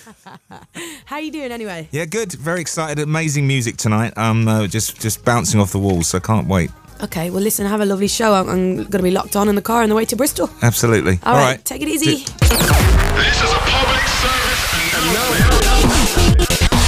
How are you doing anyway? Yeah, good. Very excited. Amazing music tonight. Um, uh, just just bouncing off the walls. So can't wait. Okay, well listen, have a lovely show. I'm, I'm going to be locked on in the car on the way to Bristol. Absolutely. All right, take it easy. This is a public service announcement.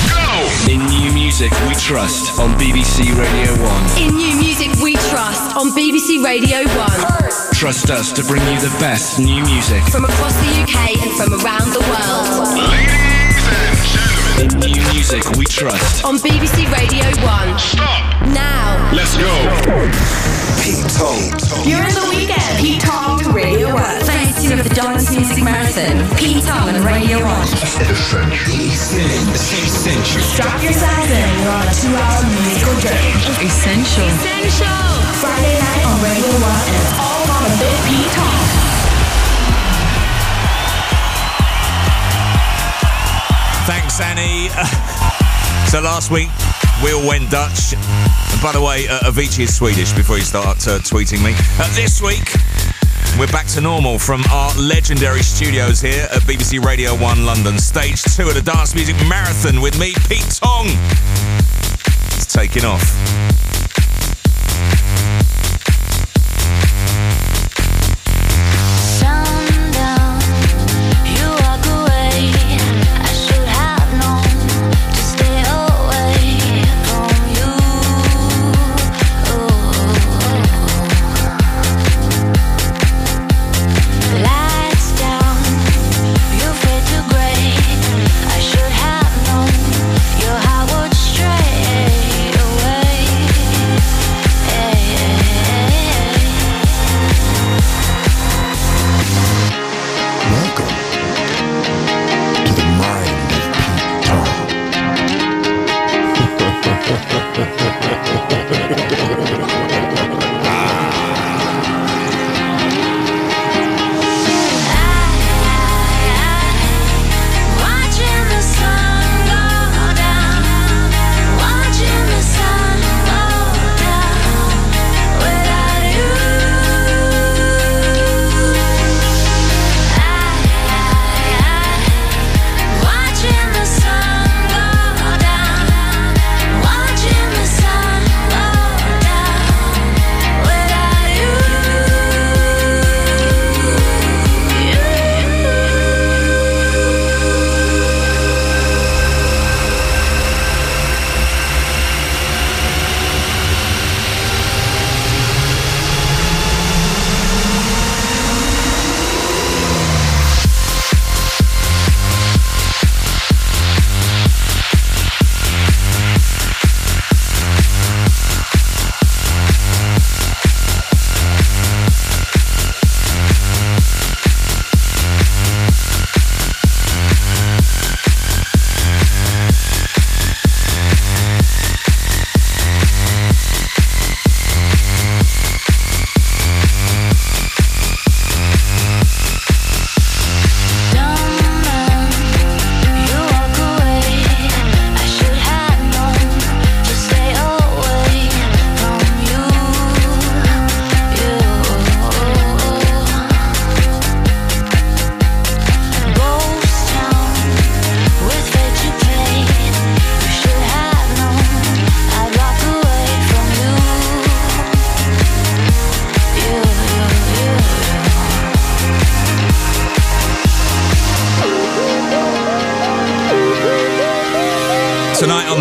Go! In new music we trust on BBC Radio 1. In new music we trust on BBC Radio 1. Trust us to bring you the best new music. From across the UK and from around the world. Ladies and gentlemen, In new music we trust. On BBC Radio 1. stop. Now. Let's go. Pete Tong. You're in the weekend. Pete Tong Radio 1. Phase 2 of the Dance Music Marathon. Pete Tong and Radio 1. Essential. Strap yourselves in. You're on a two hour musical journey. Essential. Essential. Friday night on Radio 1 and it's all on a bit Pete Tong. Thanks, Annie. so last week we all went Dutch. And by the way, uh, Avicii is Swedish. Before you start uh, tweeting me, uh, this week we're back to normal from our legendary studios here at BBC Radio One London. Stage two of the Dance Music Marathon with me, Pete Tong. It's taking off.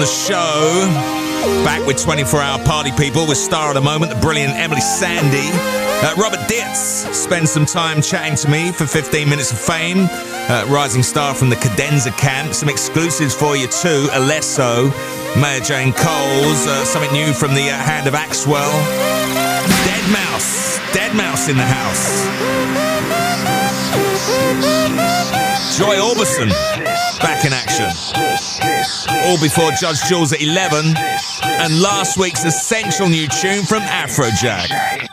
The show, back with 24 hour party people with star at the moment, the brilliant Emeli Sandé. Uh, Robert Dietz spends some time chatting to me for 15 minutes of fame. Uh, rising star from the Cadenza camp. Some exclusives for you too. Alesso, Maya Jane Coles, uh, something new from the uh, hand of Axwell. Deadmau5, Dead Mouse in the house. Joy Orbison, back in action. All before Judge Jules at 11. And last week's essential new tune from Afrojack.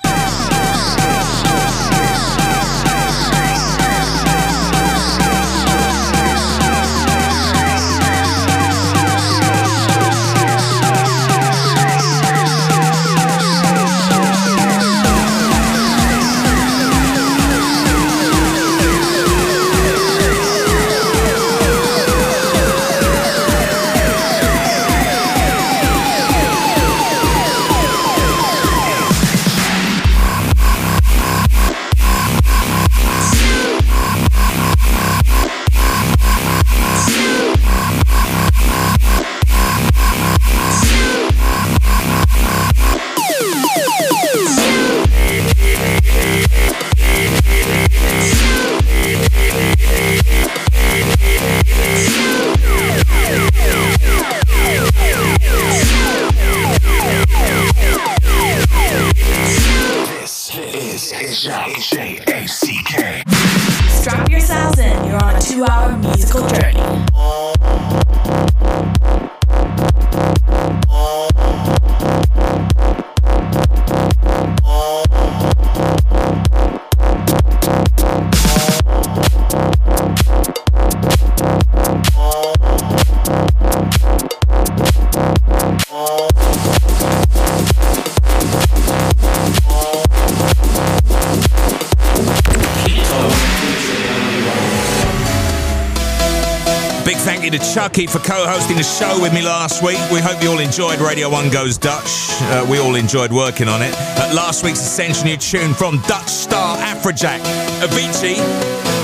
For co-hosting the show with me last week. We hope you all enjoyed Radio 1 Goes Dutch. Uh, we all enjoyed working on it. Uh, last week's Essential New Tune from Dutch star Afrojack. Avicii,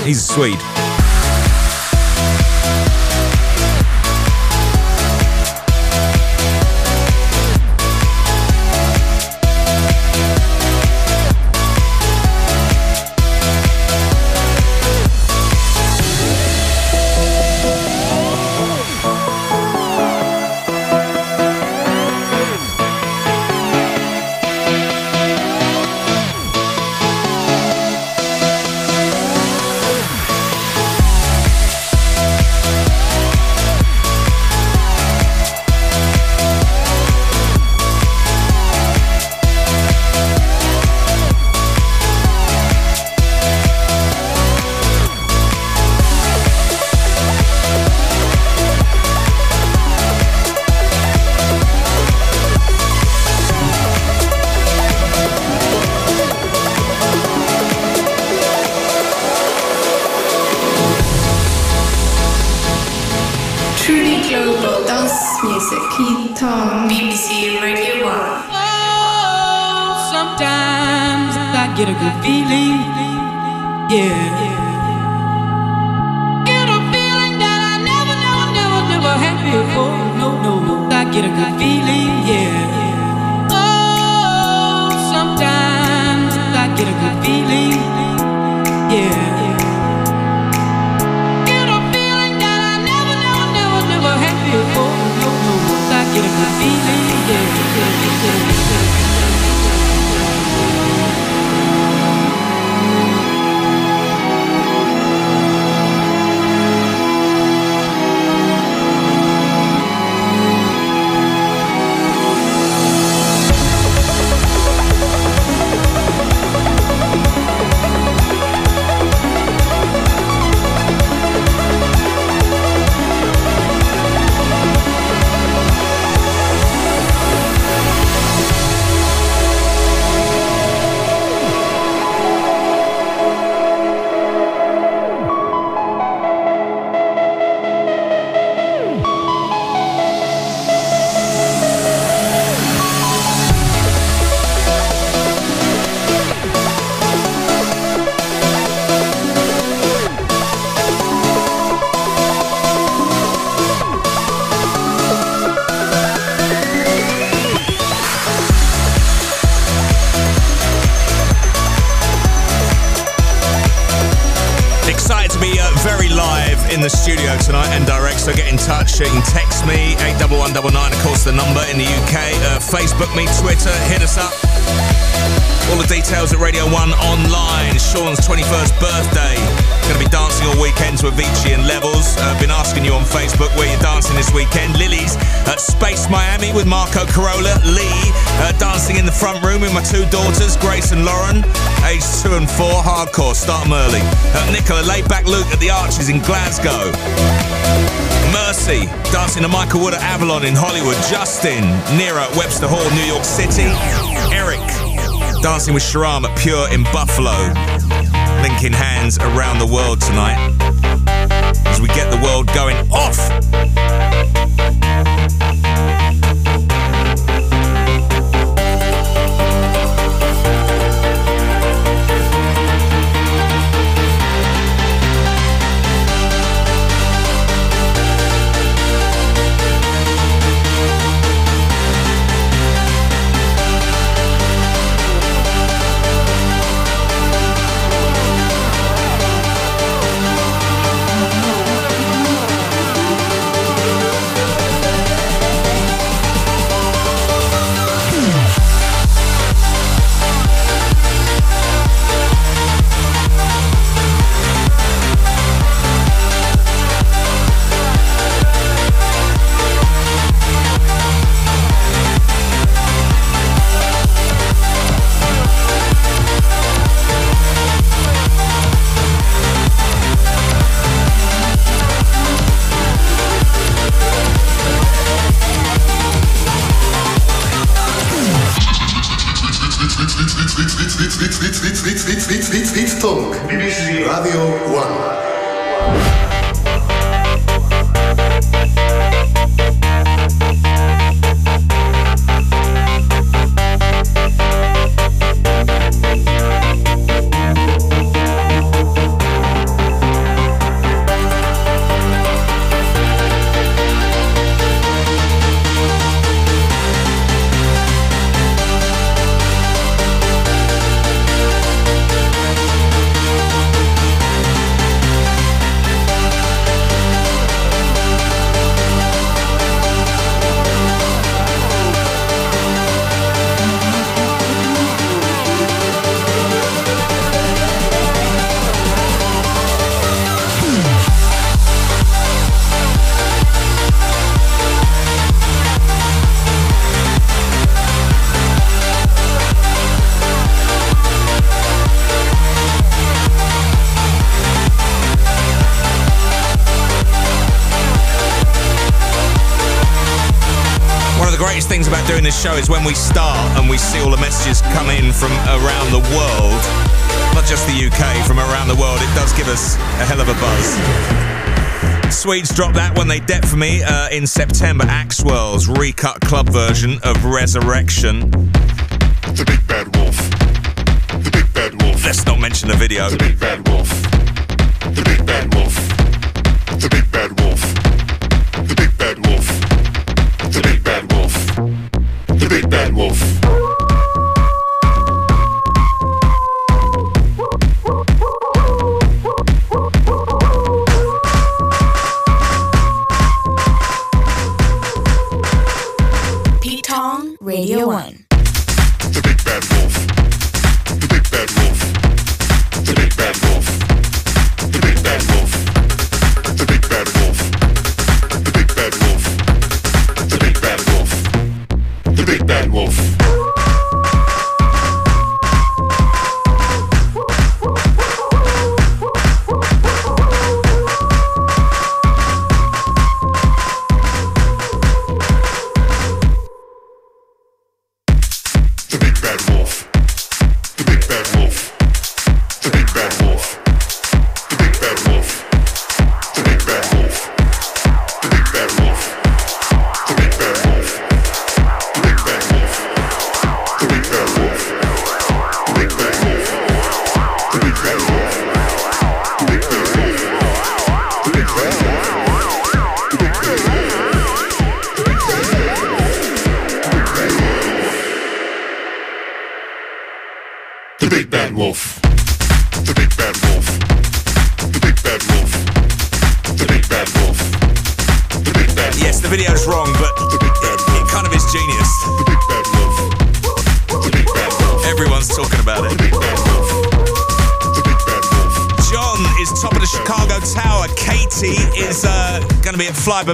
he's a Swede. Music. Tong, BBC Radio 1. Oh, sometimes I get a good feeling. Yeah. Get a feeling that I never, never, never, never had before. No, no, no. I get a good feeling. Yeah. Oh, sometimes I get a good feeling. Marco Carola. Lee uh, dancing in the front room with my two daughters, Grace and Lauren, aged two and four. Hardcore, start 'em early. Uh, Nicola, Laidback Luke at the Arches in Glasgow. Mercy, dancing to Michael Wood at Avalon in Hollywood. Justin, Nero at Webster Hall, New York City. Eric, dancing with Sharam at Pure in Buffalo. Linking hands around the world tonight as we get the world going off. Radio One. This show is when we start and we see all the messages come in from around the world, not just the UK, from around the world. It does give us a hell of a buzz. Swedes dropped that when they debt for me uh, in September. Axwell's recut club version of Resurrection. The big bad wolf. The big bad wolf. Let's not mention the video. The big bad wolf.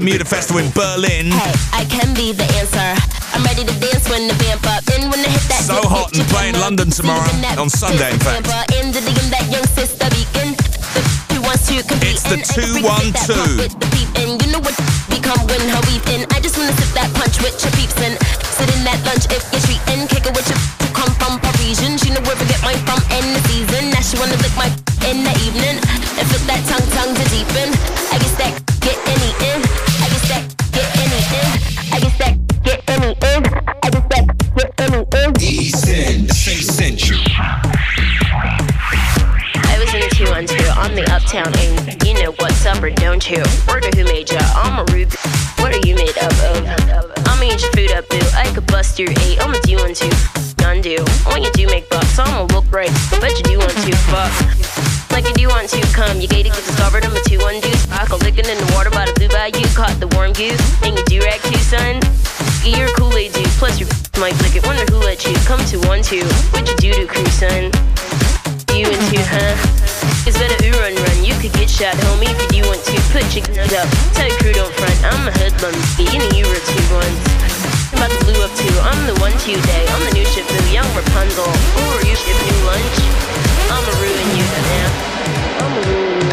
Bermuda Festival in Berlin. Hey, I can be the answer. I'm ready to dance when the vamp up. And when I hit that So hot and playing. London tomorrow, on Sunday, in fact. camera. And the DM that young sister beacon. The who wants to compete. It's the and I can freak that 212. pop with the peep. And you know what become when her in. I just wanna sip that punch with your peeps and sit in that lunch if you're treating. Kick it with your come from Parisian. She know where to get mine from in the season. Now she wanna lick my in the evening uptown and you know what's up or don't you? Word who made ya? I'm a rude. What are you made up of? I'ma eat your food up, boo. I could bust your eight. I'ma do one two. Undo. When you do make bucks, I'ma look. I bet you do want to fuck. Like you do want to come. You gated, get discovered. I'm a two one deuce. Sparkle licking in the water by the blue bayou. Caught the warm goose. And you do rag too, son. You're a Kool-Aid dude. Plus you might lick it. Wonder who let you come to one two. What you do to crew, son? You into, huh? It's better ooh run run. You could get shot, homie, if you want to. Put your guns up. Tell your crew don't front. I'm a hoodlum. You know you were two ones. I'm about to blue up too. I'm the one today. I'm the new ship boo, young Rapunzel. Who are you ship new lunch? I'ma ruin you now. I'ma ruin you.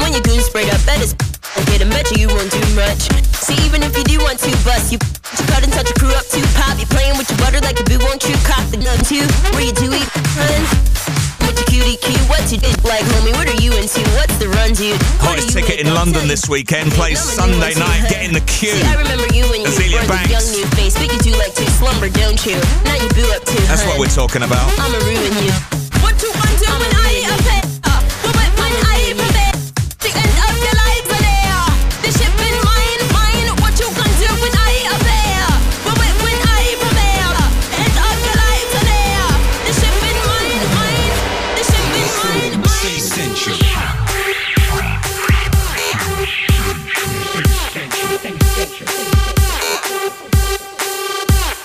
When your goons sprayed up, that is get a bet you won't do much. See, even if you do want to bust, you you cut and touch your crew up too. Pop, you playing with your butter like a boo, won't you? Cock the gun too. Where you do eat, hun? With your cutie cue, what's you did like, homie? What are you into? What's the run, dude? What are Hottest ticket in? London this weekend. Plays Sunday night. Get in the queue. See, I remember you when you Azealia were the young Banks. new face, but you do like to slumber, don't you? Now you boo up too, That's hun. what we're talking about. I'ma ruin you. What you want to when I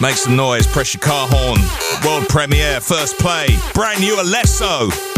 Make some noise. Press your car horn. World premiere. First play. Brand new Alesso.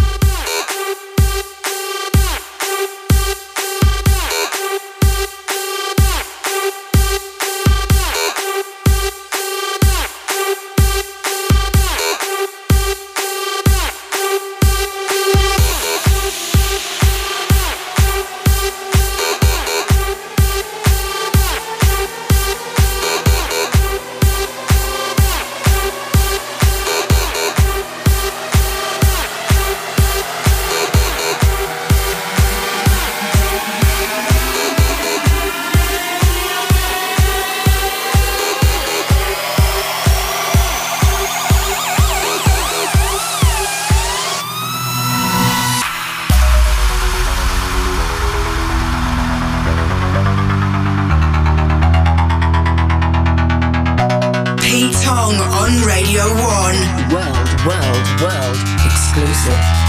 World, world, exclusive.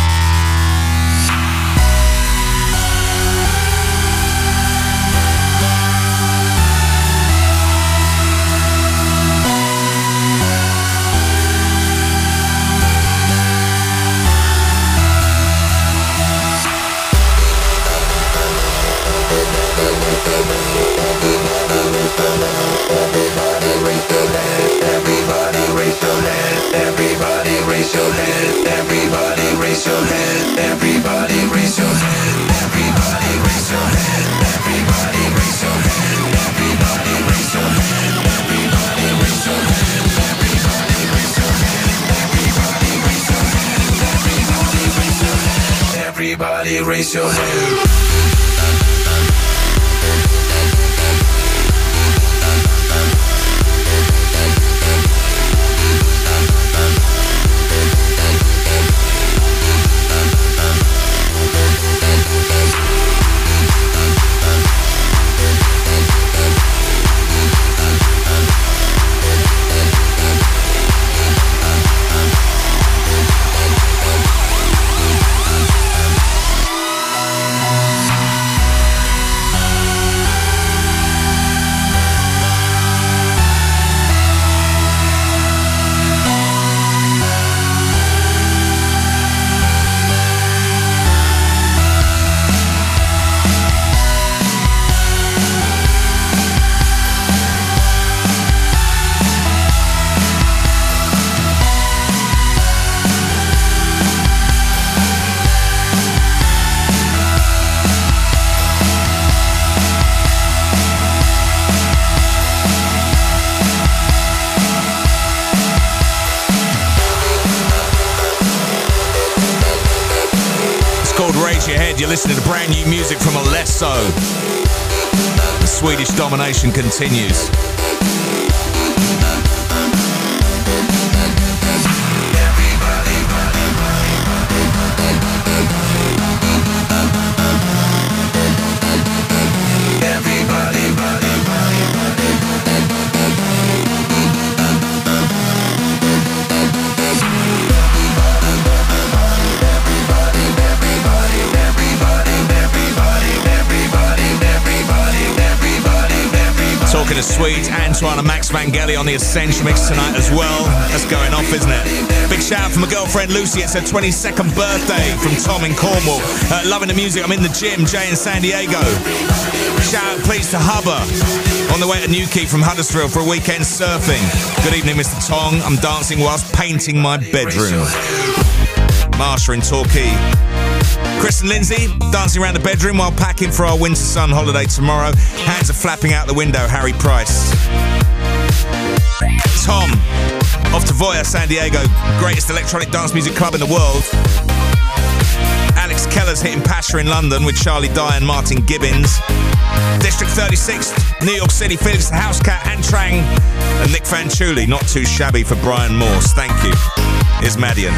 Your hand. Continues. Antoine and Max Vangeli on the Essential Mix tonight as well. That's going off, isn't it? Big shout out from my girlfriend Lucy. It's her 22nd birthday from Tom in Cornwall. Uh, loving the music. I'm in the gym. Jay in San Diego. Shout out, please, to Hubber on the way to Newquay from Huddersfield for a weekend surfing. Good evening, Mr. Tong. I'm dancing whilst painting my bedroom. Marsha in Torquay. Chris and Lindsay dancing around the bedroom while packing for our winter sun holiday tomorrow. Hands are flapping out the window. Harry Price. Tom off to Voyeur San Diego, greatest electronic dance music club in the world. Alex Keller's hitting Pacha in London with Charlie Dye and Martin Gibbons. District 36, New York City, Felix da Housecat, and Trang, and Nick Fanciulli. Not too shabby for Brian Morse. Thank you. Here's Madeon.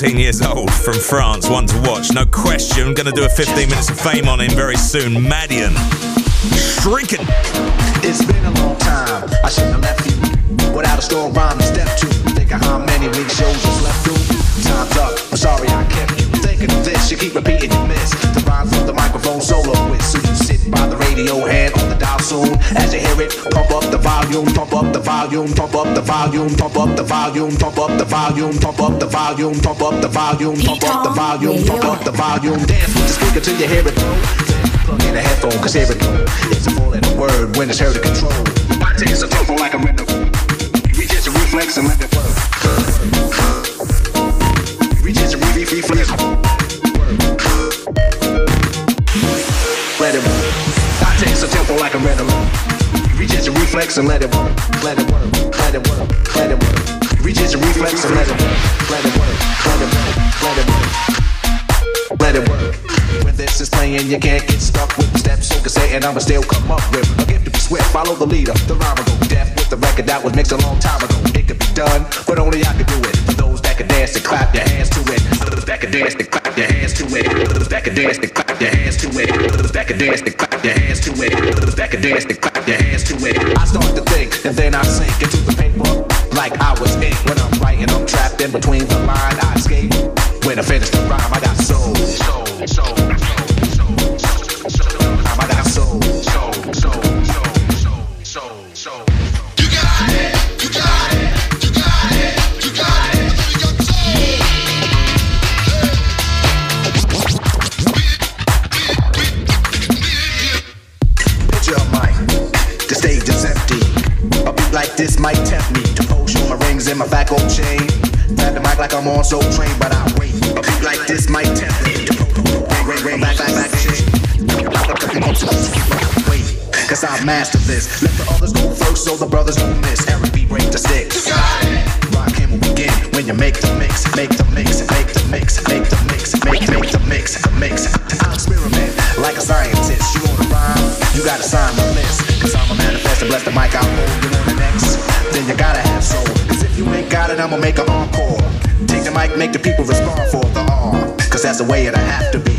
14 years old from France, one to watch, no question. I'm gonna do a 15 minutes of fame on him very soon. Madeon. Shuriken. It's been a long time. I shouldn't have left you without a strong rhyme to step to. Think of how many big shows just left through. Time's up. I'm sorry I kept you thinking of this. You keep repeating you miss the rhyme from the microphone solo with. So you sit by the radio, head on the dial soon. As you hear it, pump up the volume, pump up the volume, pump up the volume, pump up the volume, pump up the volume, pump up the volume, pump up the volume, pump up the volume, pump up the volume. Dance with the speaker till you hear it. Plug in a headphone, cause here it. It's a full letter word when it's heard to control. Why take a tempo like a rhythm? Reach into reflex and let it into re- re- reflex. Reflex and let it work. Let it work. Let it work. Let it work. Reach into reflex and let it work. Let it work. Let it work. Let it work. Let it work. When this is playing, you can't get stuck with steps. So can say, and I'ma still come up with a gift to be swift. Follow the leader, the rhyme will go deaf with the record that was mixed a long time ago. It could be done, but only I could do it. For those that can dance and clap your hands to it. Those that can dance and clap your hands to it. Those that can dance and clap your hands to it. Those that can dance and clap your hands to it. Those that can dance and clap your hands to it. I start to think, and then I sink into the paper like I was ink. When I'm writing, I'm trapped in between the line. I escape. When I finish the rhyme, I got soul, soul, soul, soul, gold chain. Grab the mic like I'm on Soul Train, but I wait. A beat like this might tempt me to ring, ring, back, back, back, chain. Wait, cause I master this. Let the others go first so the brothers don't miss. Eric B. break the sticks. Rakim will begin when you make the mix, make the mix, make the mix, make the mix, make, make the mix, the mix. I experiment like a scientist. You wanna rhyme? You gotta sign my list. Cause I'm a manifest and bless the mic, I'll hold you on the next. Then you gotta have soul. You ain't got it, I'ma make an encore. Take the mic, make the people respond for the arm. Cause that's the way it'll have to be.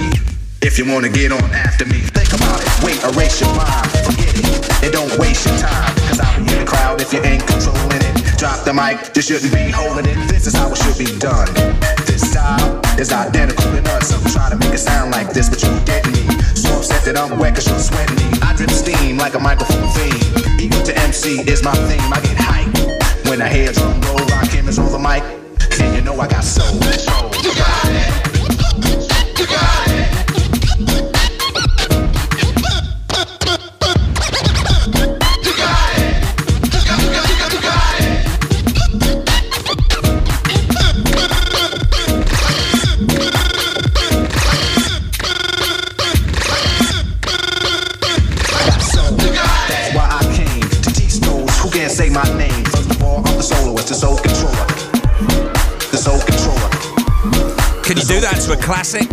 If you wanna get on after me, think about it. Wait, erase your mind. Forget it. And don't waste your time. Cause I'll be in the crowd if you ain't controlling it. Drop the mic, you shouldn't be holding it. This is how it should be done. This style is identical to us. I'm trying to make it sound like this, but you me. So upset that I'm wet cause you're sweating me. I drip steam like a microphone fiend. Equal to MC is my theme. I get hype when I hear drum roll. Rakim is on the mic. And you know I got soul. Soul controller. Can you do that to a classic?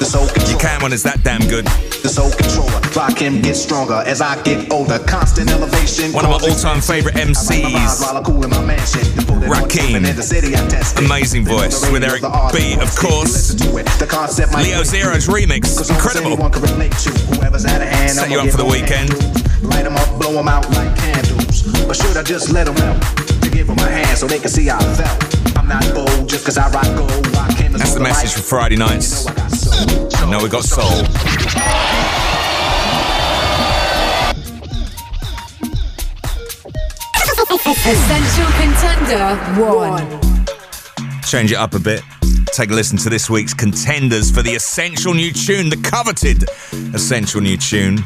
The soul controller. You can when it's that damn good. The soul controller. Rakim, get stronger as I get older. Constant elevation. One of my all-time favorite MCs. Rakim. Amazing voice with Eric B, of course. Leo Zero's remix. Incredible. Set you up for the weekend. Light 'em up, blow 'em out like candles. Or should I just let 'em out? To give 'em a hand so they can see I felt. I'm not bold just cause I rock gold. Rakim That's the message for Friday nights. No, we got soul. Essential Contender 1. Change it up a bit. Take a listen to this week's contenders for the essential new tune, the coveted essential new tune.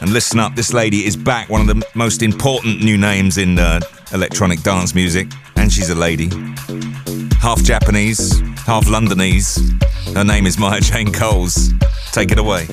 And listen up, this lady is back, one of the most important new names in uh, electronic dance music. And she's a lady. Half Japanese, half Londonese. Her name is Maya Jane Coles. Take it away.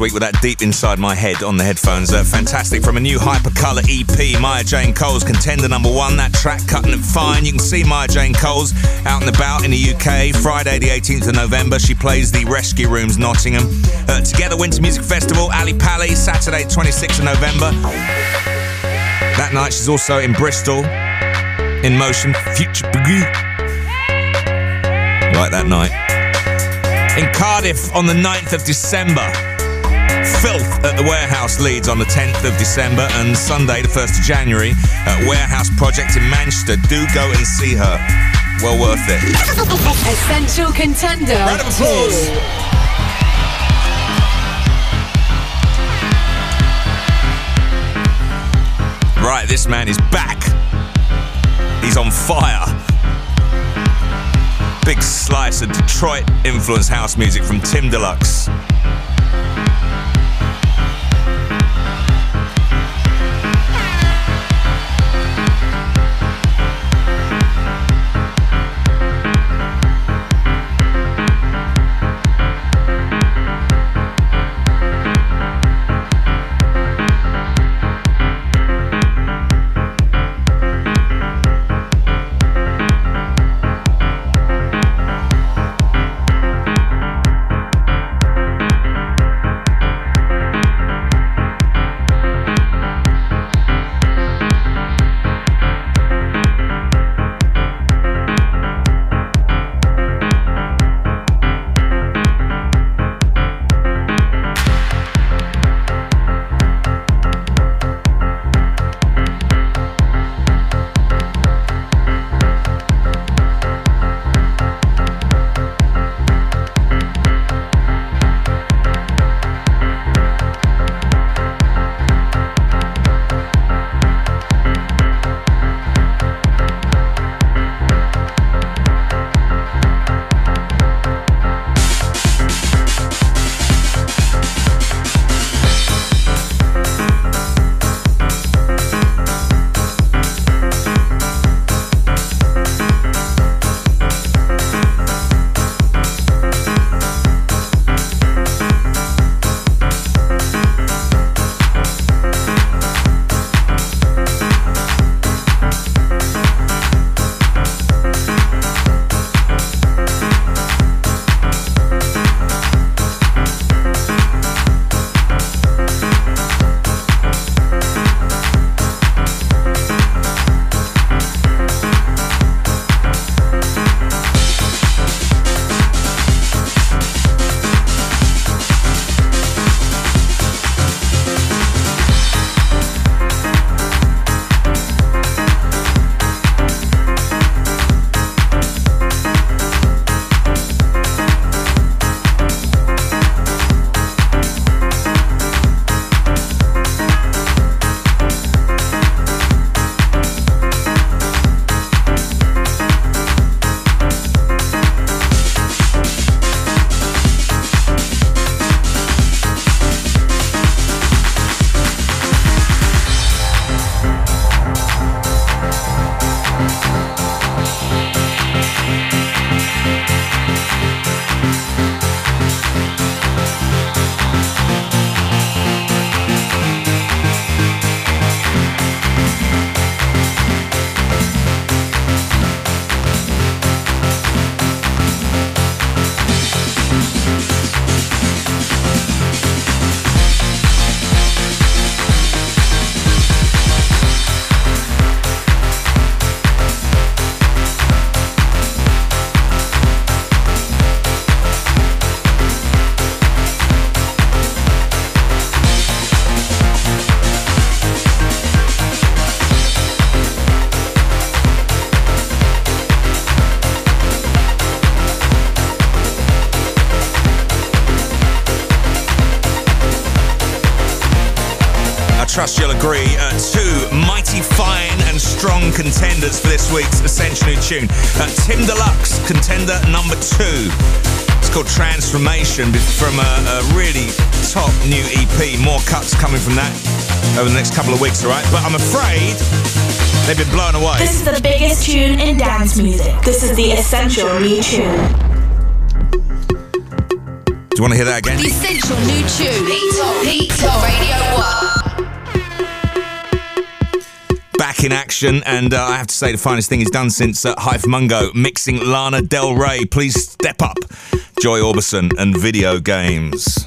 Week with that deep inside my head on the headphones. Uh, fantastic. From a new Hypercolor EP, Maya Jane Coles, contender number one. That track cutting it fine. You can see Maya Jane Coles out and about in the UK. Friday, the 18th of November, she plays the Rescue Rooms, Nottingham. Uh, Together Winter Music Festival, Ali Pali, Saturday, 26th of November. That night, she's also in Bristol, in motion, Future Boogie. Like that night in Cardiff on the 9th of December. Filth at the Warehouse Leeds on the 10th of December and Sunday, the 1st of January at Warehouse Project in Manchester. Do go and see her. Well worth it. Essential contender. Round of applause. Right, this man is back. He's on fire. Big slice of Detroit influence house music from Tim Deluxe. Contenders for this week's Essential New Tune. Uh, Tim Deluxe, contender number two. It's called Transformation from a, a really top new EP. More cuts coming from that over the next couple of weeks, all right? But I'm afraid they've been blown away. This is the biggest tune in dance music. This is the Essential New Tune. Do you want to hear that again? The essential new tune. Heat Top, Heat Top, Radio 1. Back in action, and uh, I have to say the finest thing he's done since uh, Hyph Mngo mixing Lana Del Rey. Please step up, Joy Orbison and video games.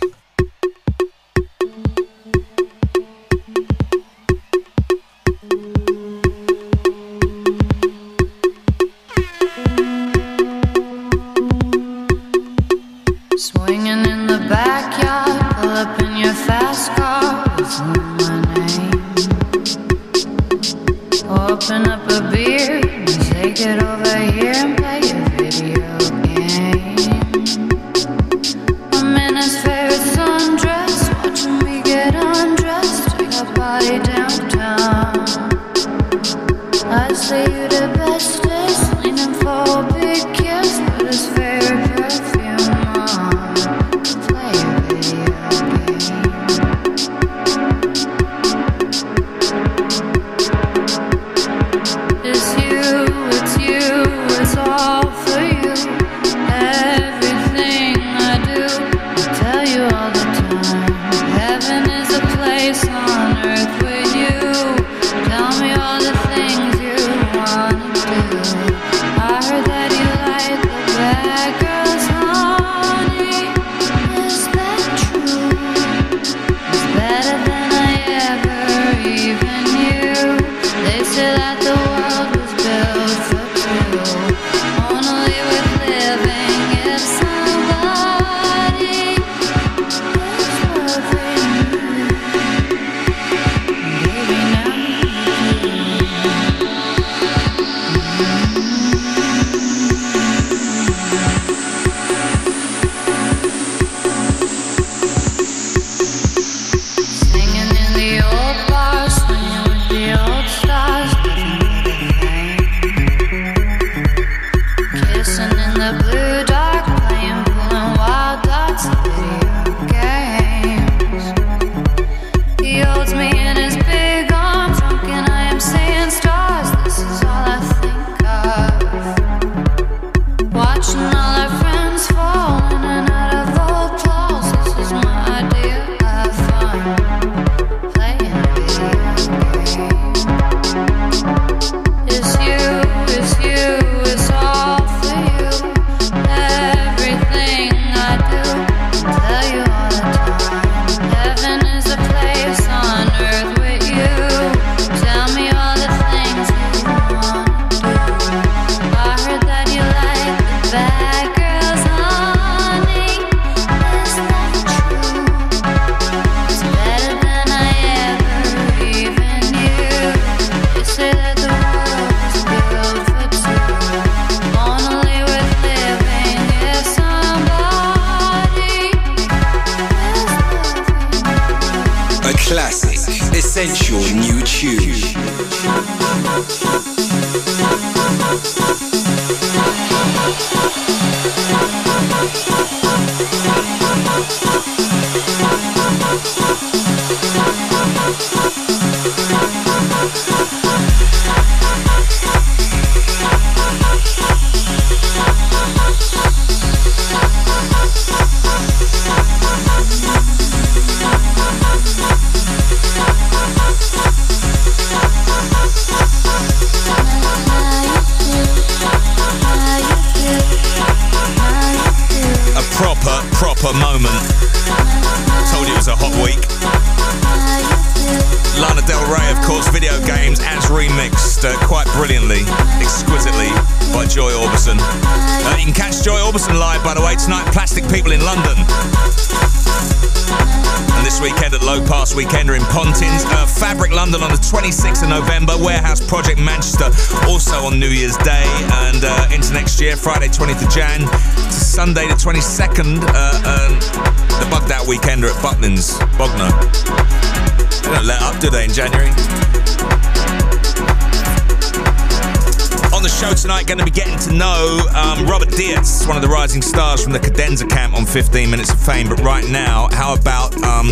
15 minutes of fame. But right now, how about um,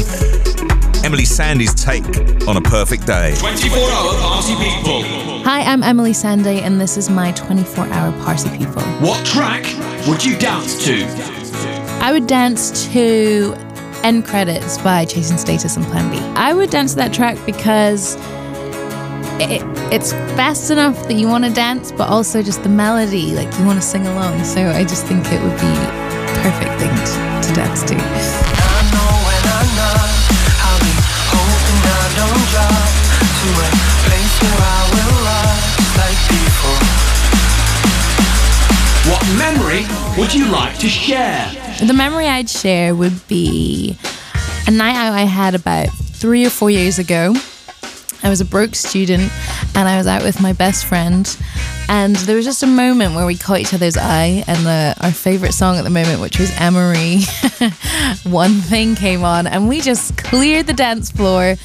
Emeli Sandé's take on a perfect day? 24 hour party people. Hi, I'm Emeli Sandé, and this is my 24 hour party people. What track would you dance to? I would dance to End Credits by Chase & Status and Plan B. I would dance to that track because. It, it's fast enough that you want to dance, but also just the melody, like you want to sing along. So I just think it would be perfect to to. To. What memory would you like to share? The memory I'd share would be a night I had about three or four years ago. I was a broke student and I was out with my best friend, and there was just a moment where we caught each other's eye, and the, our favorite song at the moment, which was Amerie, one thing came on, and we just cleared the dance floor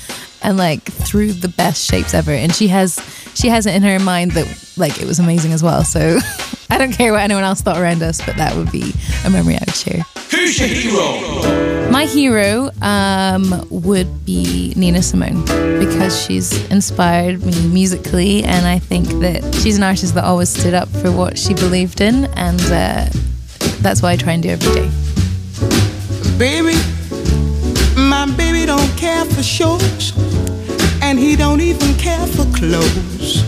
and like threw the best shapes ever. And she has she has it in her mind that like it was amazing as well. So I don't care what anyone else thought around us, but that would be a memory I would share. Who's your hero? My hero um, would be Nina Simone because she's inspired me musically, and I think that she's an artist that always stood up for what she believed in, and uh, that's what I try and do every day. Baby, my baby don't care for shows, and he don't even care for clothes.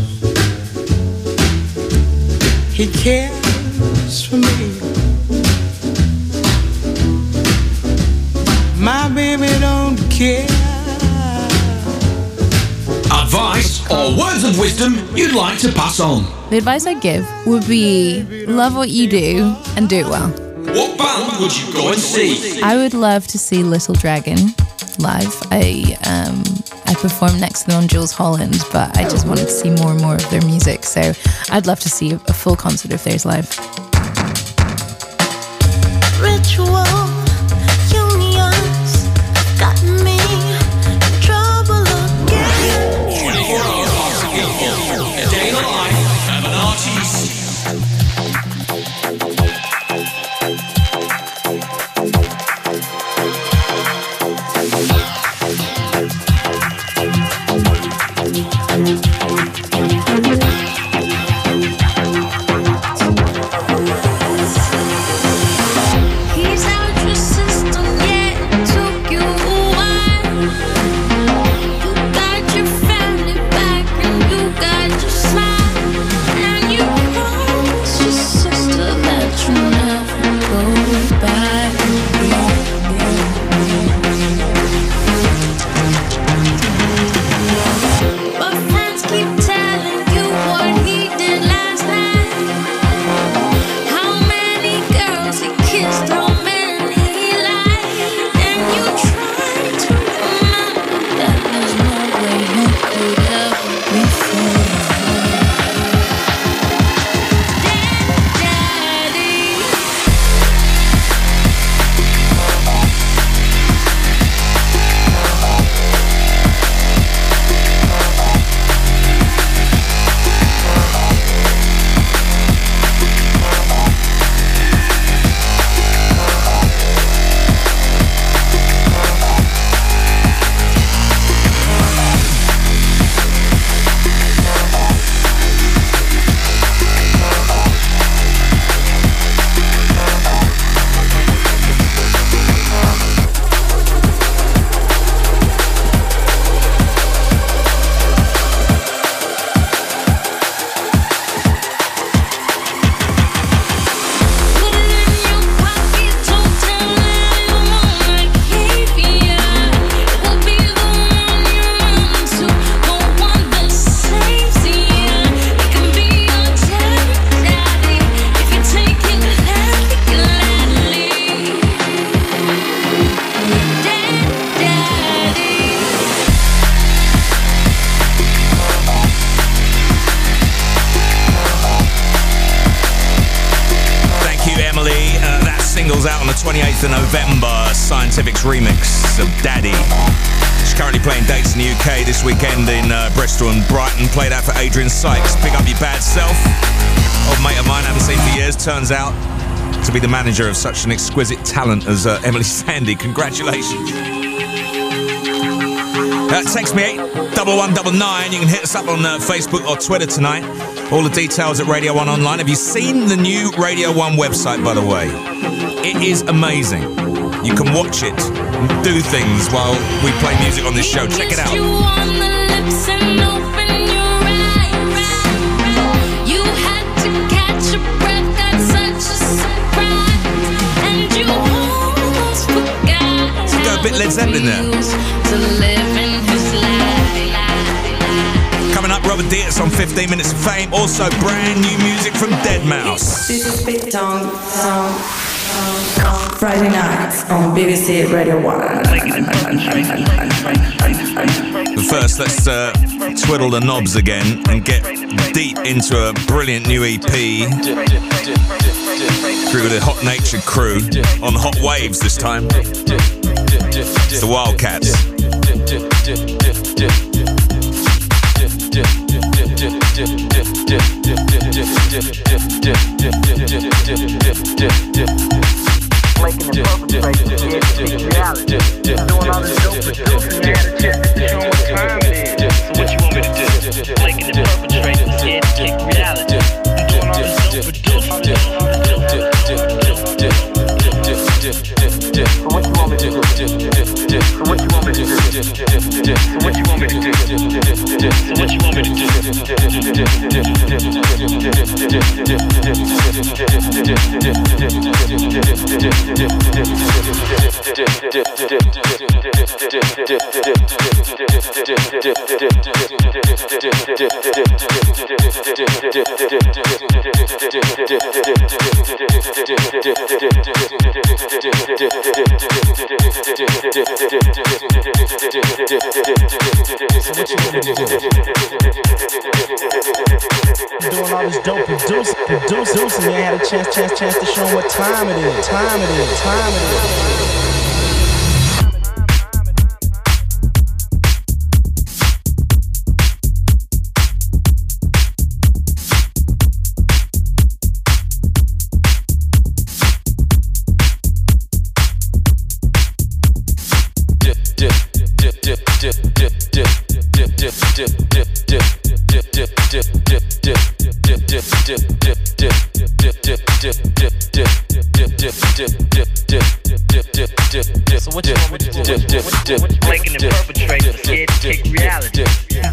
He cares for me. My baby don't care. Advice or words of wisdom you'd like to pass on? The advice I'd give would be love what you do and do it well. What band would you go and see? I would love to see Little Dragon live. I um, I performed next to them on Jools Holland, but I just wanted to see more and more of their music. So I'd love to see a, a full concert of theirs live. Ritual Adrian Sykes. Pick up your bad self. Old mate of mine, haven't seen for years. Turns out to be the manager of such an exquisite talent as uh, Emeli Sandé. Congratulations. Uh, text me double one double nine. You can hit us up on uh, Facebook or Twitter tonight. All the details at Radio One Online. Have you seen the new Radio One website, by the way? It is amazing. You can watch it and do things while we play music on this show. Check it out. Go a bit Led Zeppelin there. To live in his life. Coming up, Robert Dietz on 15 Minutes of Fame. Also, brand new music from Deadmau5. Friday nights on BBC Radio 1. But first, let's uh, twiddle the knobs again and get deep into a brilliant new EP through the Hot Natured crew on Hot Waves this time. It's the Wildcats. Making the reality. Doing all this dope what you want do? What you want me to do? Doing all this dope produce, producing, you had a chance, chance, chance to show 'em what time it is, time it is, time it is. So what you want to do? Making the scared to kick reality.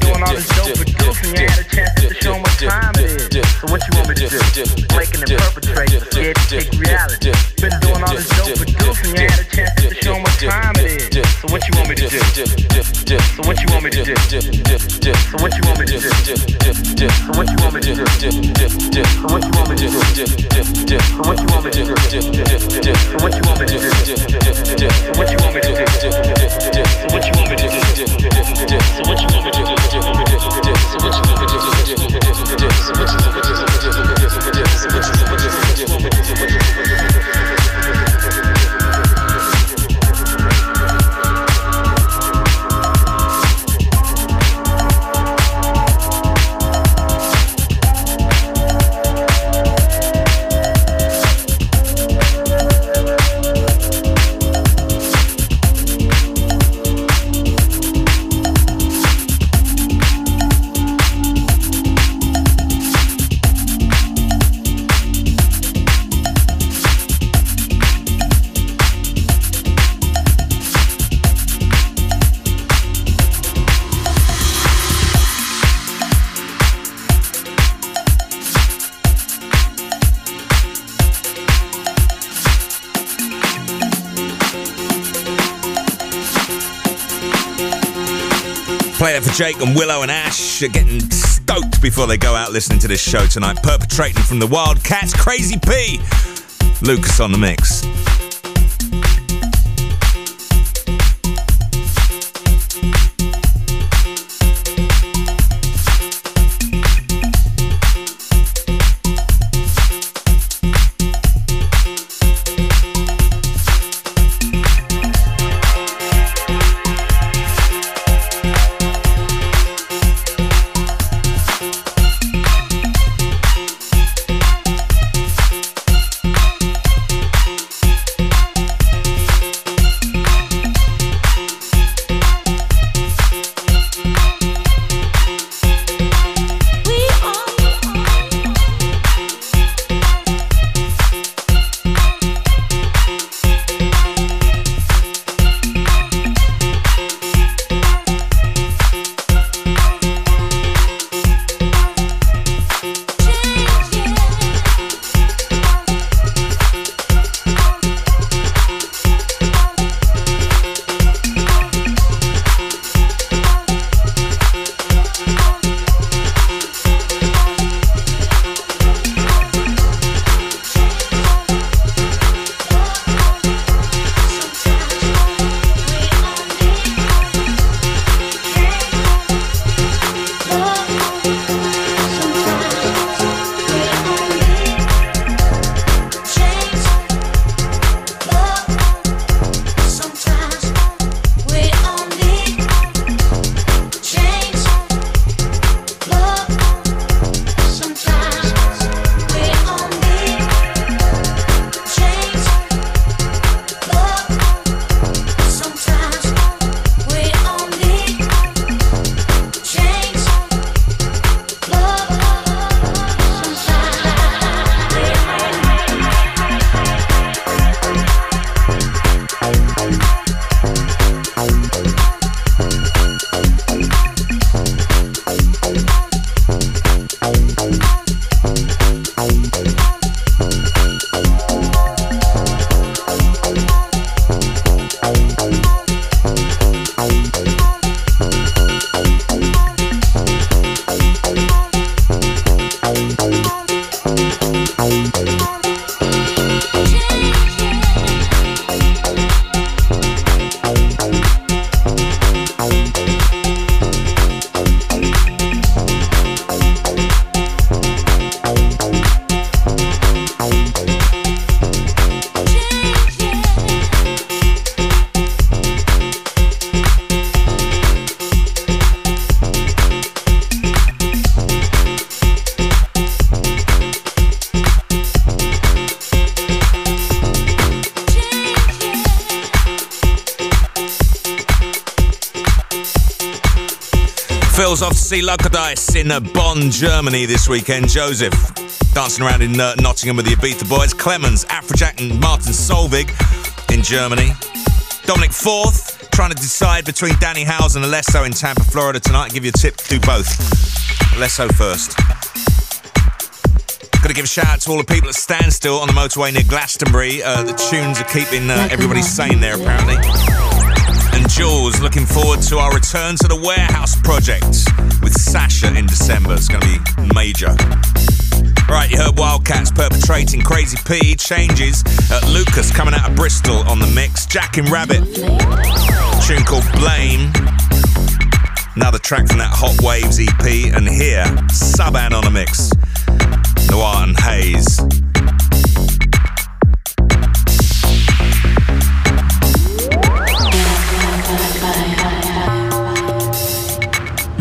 Doing all this dope producing, you had a chance to show 'em what time it is. So what you want me to do? Making the scared to kick reality. Been doing all this dope producing, you had a chance to show 'em what time it is. So what you want me to do? So what you want me to do? So what you want me to do? So what you want me to do? So what you want me to do? So what you want me to do? Jake and Willow and Ash are getting stoked before they go out listening to this show tonight. Perpetrating from the Wildcats, Crazy P. Lucas on the mix. In uh, Bonn, Germany this weekend. Joseph dancing around in uh, Nottingham with the Ibiza Boys. Clemens, Afrojack, and Martin Solveig in Germany. Dominic Forth trying to decide between Danny Howes and Alesso in Tampa, Florida tonight. Give you a tip, do both. Alesso first. Got to give a shout out to all the people at Standstill on the motorway near Glastonbury. Uh, the tunes are keeping uh, everybody sane there, apparently. And Jules, looking forward to our return to the Warehouse project Sasha in December. It's going to be major. Right, you heard Wildcats perpetrating Crazy P, changes. Uh, Lucas coming out of Bristol on the mix. Jack and Rabbit, tune called Blame. Another track from that Hot Waves EP. And here, Suban on the mix. Noir and Haze.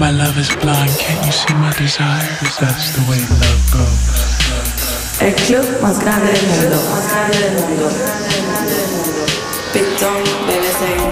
My love is blind, can't you see my desire? That's the way love goes. El club más grande del mundo. Más grande del mundo. Big Tom, BBC.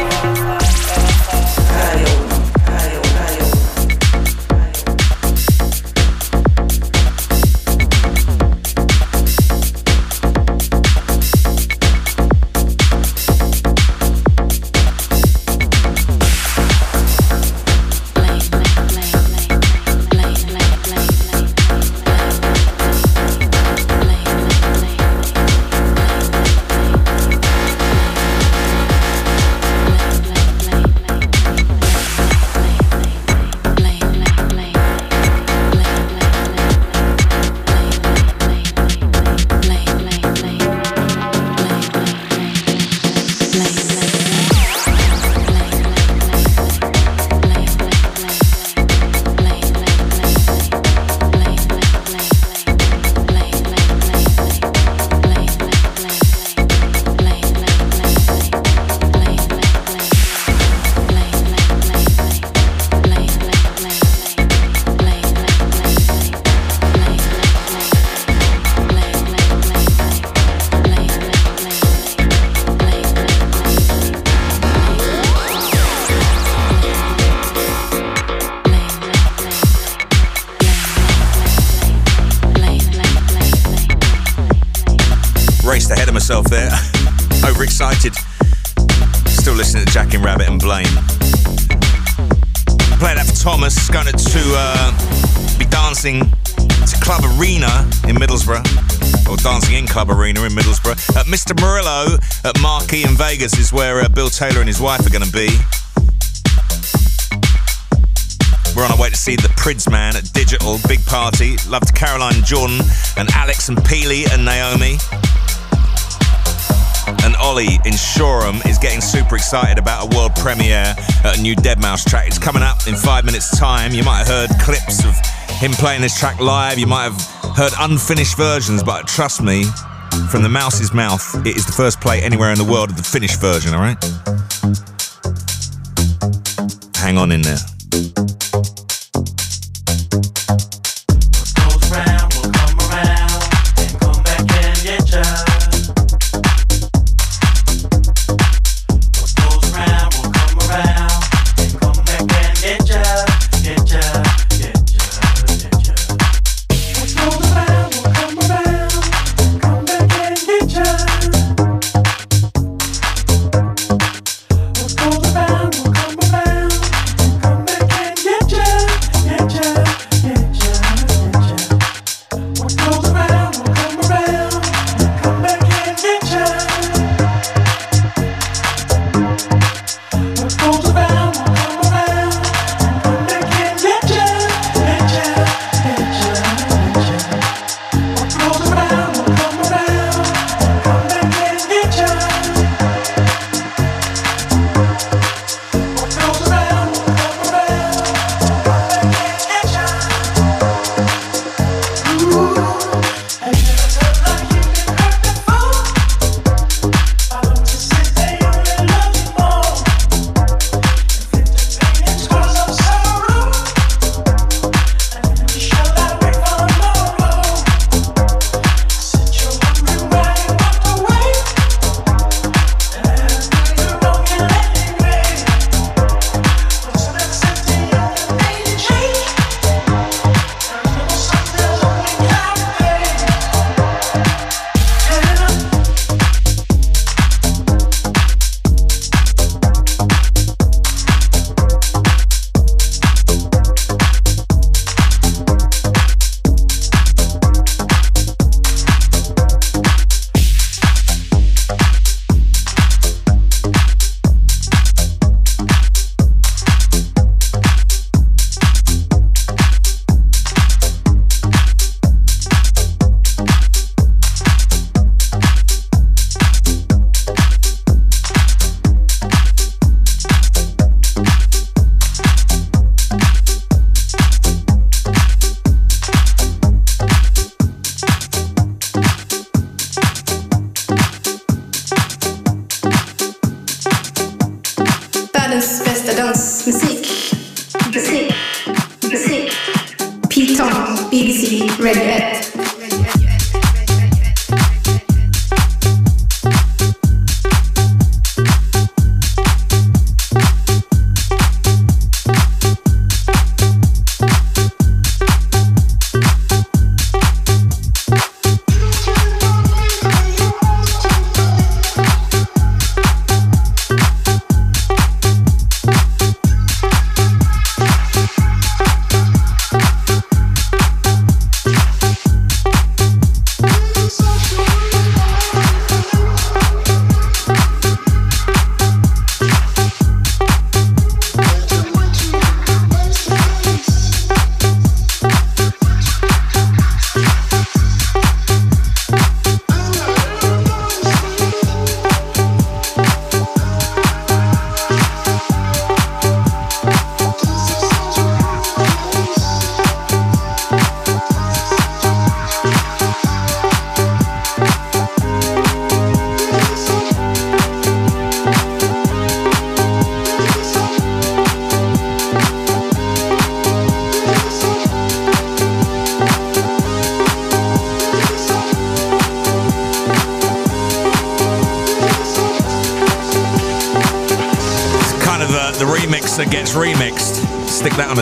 Raced ahead of myself there. Overexcited. Still listening to Jack and Rabbit and Blame. Playing that for Thomas. Going to uh, be dancing to Club Arena in Middlesbrough. Or dancing in Club Arena in Middlesbrough. At Mr. Murillo at Marquee in Vegas is where uh, Bill Taylor and his wife are going to be. We're on our way to see the Prydz Man at Digital, big party. Love to Caroline, Jordan, and Alex and Peely and Naomi. And Ollie in Shoreham is getting super excited about a world premiere at a new Deadmau5 track. It's coming up in five minutes' time. You might have heard clips of him playing this track live. You might have heard unfinished versions, but trust me, from the mouse's mouth, it is the first play anywhere in the world of the finished version, all right? Hang on in there.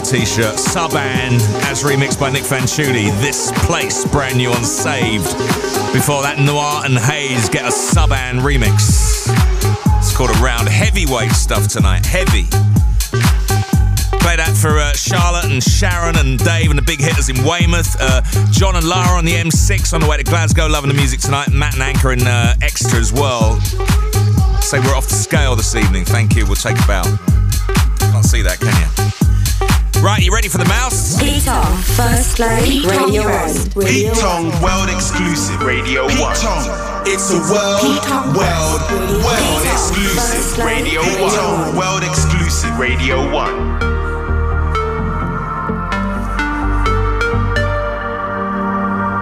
T-shirt. Suban as remixed by Nick Fanciulli. This place, brand new on Saved. Before that, Noir and Haze get a Solomun remix. It's called Around. Heavyweight stuff tonight. Heavy. Play that for uh, Charlotte and Sharon and Dave and the big hitters in Weymouth. Uh, John and Lara on the M6 on the way to Glasgow, loving the music tonight. Matt and Anchor in uh, Extra as well. Say we're off the scale this evening. Thank you. We'll take a bow. Can't see that, can you? Right, you ready for the mouse? Peter, First Lane, Radio 1. Pete World Exclusive Radio 1. Pete it's a world, world, world exclusive Radio 1. Pete World Exclusive Radio 1.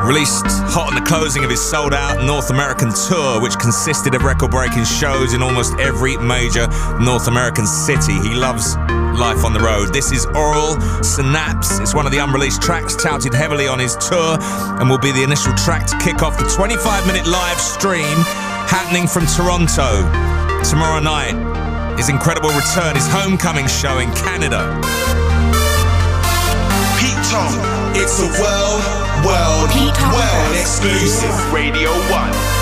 Released hot on the closing of his sold out North American tour, which consisted of record breaking shows in almost every major North American city. He loves life on the road. This is Aural Psynapse. It's one of the unreleased tracks touted heavily on his tour and will be the initial track to kick off the 25 minute live stream happening from Toronto tomorrow night. His incredible return, his homecoming show in Canada. Pete Tong, it's a world, world, world exclusive Radio 1.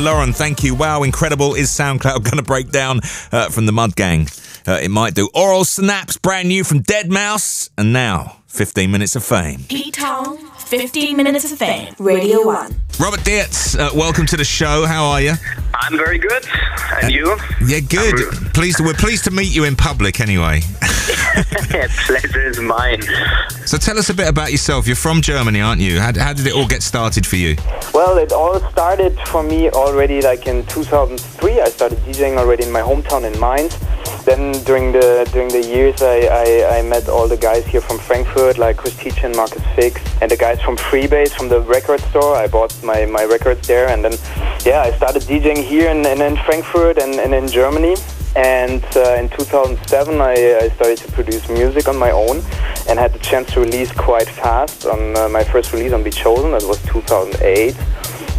Even. Lauren, thank you. Wow, incredible. Is SoundCloud going to break down uh, from the Mud Gang? Uh, it might do. Oral Snaps, brand new from Deadmau5. And now, 15 minutes of fame. Pete Tong, 15 minutes of fame. Radio 1. Robert Dietz, uh, welcome to the show. How are you? I'm very good. And you? Yeah, good. Pleased. We're pleased to meet you in public, anyway. Pleasure is mine. So tell us a bit about yourself. You're from Germany, aren't you? How, how did it all get started for you? Well, it all started for me already like in 2003. I started DJing already in my hometown in Mainz. Then during the during the years, I, I, I met all the guys here from Frankfurt, like Chris Tietjen and Markus Fix, and the guys from Freebase from the record store. I bought my, my records there, and then yeah, I started DJing here in, in, in Frankfurt and, and in Germany. And uh, in 2007, I, I started to produce music on my own and had the chance to release quite fast on uh, my first release on Be Chosen. That was 2008.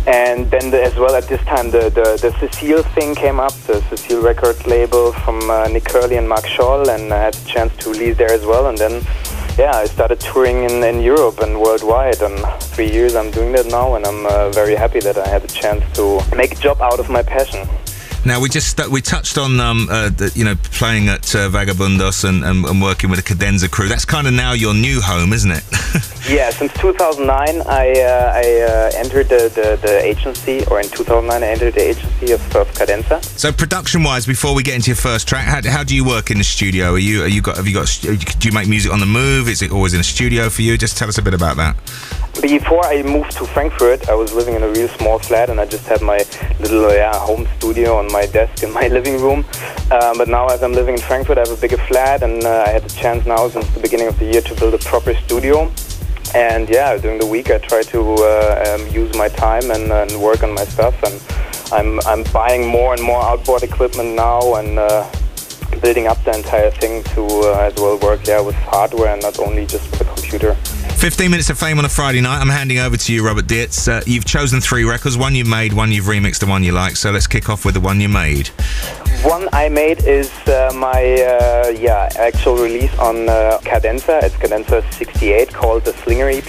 And then the, as well at this time, the, the, the Cecille thing came up, the Cecille record label from uh, Nick Curly and Mark Scholl, and I had the chance to release there as well. And then, yeah, I started touring in, in Europe and worldwide. And three years I'm doing that now, and I'm uh, very happy that I had the chance to make a job out of my passion. Now we just we touched on um, uh, the, you know playing at uh, Vagabundos and, and, and working with the Cadenza crew. That's kind of now your new home, isn't it? Yeah, since 2009, I, uh, I uh, entered the, the, the agency, or in 2009, I entered the agency of, of Cadenza. so production-wise, before we get into your first track, how, how do you work in the studio? Are you are you got have you got do you make music on the move? Is it always in a studio for you? Just tell us a bit about that. Before I moved to Frankfurt, I was living in a real small flat, and I just had my little uh, yeah, home studio on my desk in my living room. Um, but now, as I'm living in Frankfurt, I have a bigger flat, and uh, I had the chance now, since the beginning of the year, to build a proper studio. And yeah, during the week, I try to uh, um, use my time and, and work on my stuff. And I'm I'm buying more and more outboard equipment now, and uh, building up the entire thing to uh, as well work yeah with hardware and not only just with a computer. 15 minutes of fame on a Friday night. I'm handing over to you, Robert Dietz. Uh, you've chosen three records. One you made, one you've remixed, and one you like. So let's kick off with the one you made. One I made is uh, my uh, yeah actual release on uh, Cadenza. It's Cadenza 68 called the Slinger EP.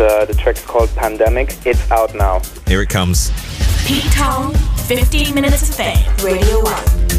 Uh, the track's called Pandemic. It's out now. Here it comes. Pete Tong, 15 minutes of fame. Radio 1.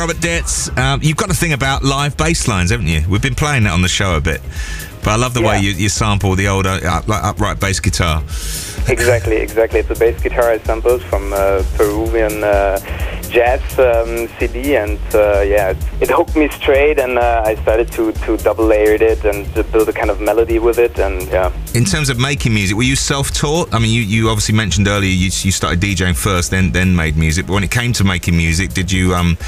Robert Dietz. Um, you've got a thing about live bass lines, haven't you? We've been playing that on the show a bit. But I love the way you, you sample the old uh, upright bass guitar. exactly, exactly. It's a bass guitar I sampled from uh, Peruvian uh, jazz um, CD, and uh, yeah, it, it hooked me straight, and uh, I started to, to double layered it and to build a kind of melody with it, and yeah. In terms of making music, were you self-taught? I mean, you, you obviously mentioned earlier you, you started DJing first, then then made music. But when it came to making music, did you um,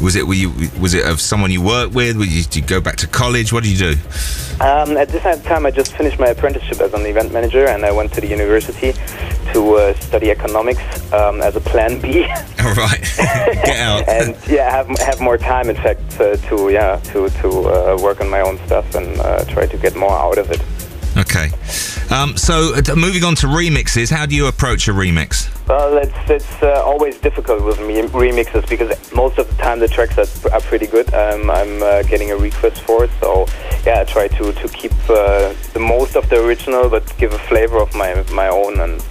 was it were you was it of someone you worked with? Did you, did you go back to college? What did you do? Um, at this time, I just finished my apprenticeship as an event manager, and I went to the university to uh, study economics um, as a plan B. All right, get out. and yeah, have have more time, in fact, uh, to yeah to to uh, work on my own stuff and uh, try to get more out of it. Okay. Um, so uh, moving on to remixes, how do you approach a remix? Well, it's it's uh, always difficult with me remixes because most of the time the tracks are, are pretty good. Um, I'm uh, getting a request for it, so yeah, I try to to keep uh, the most of the original, but give a flavor of my my own and.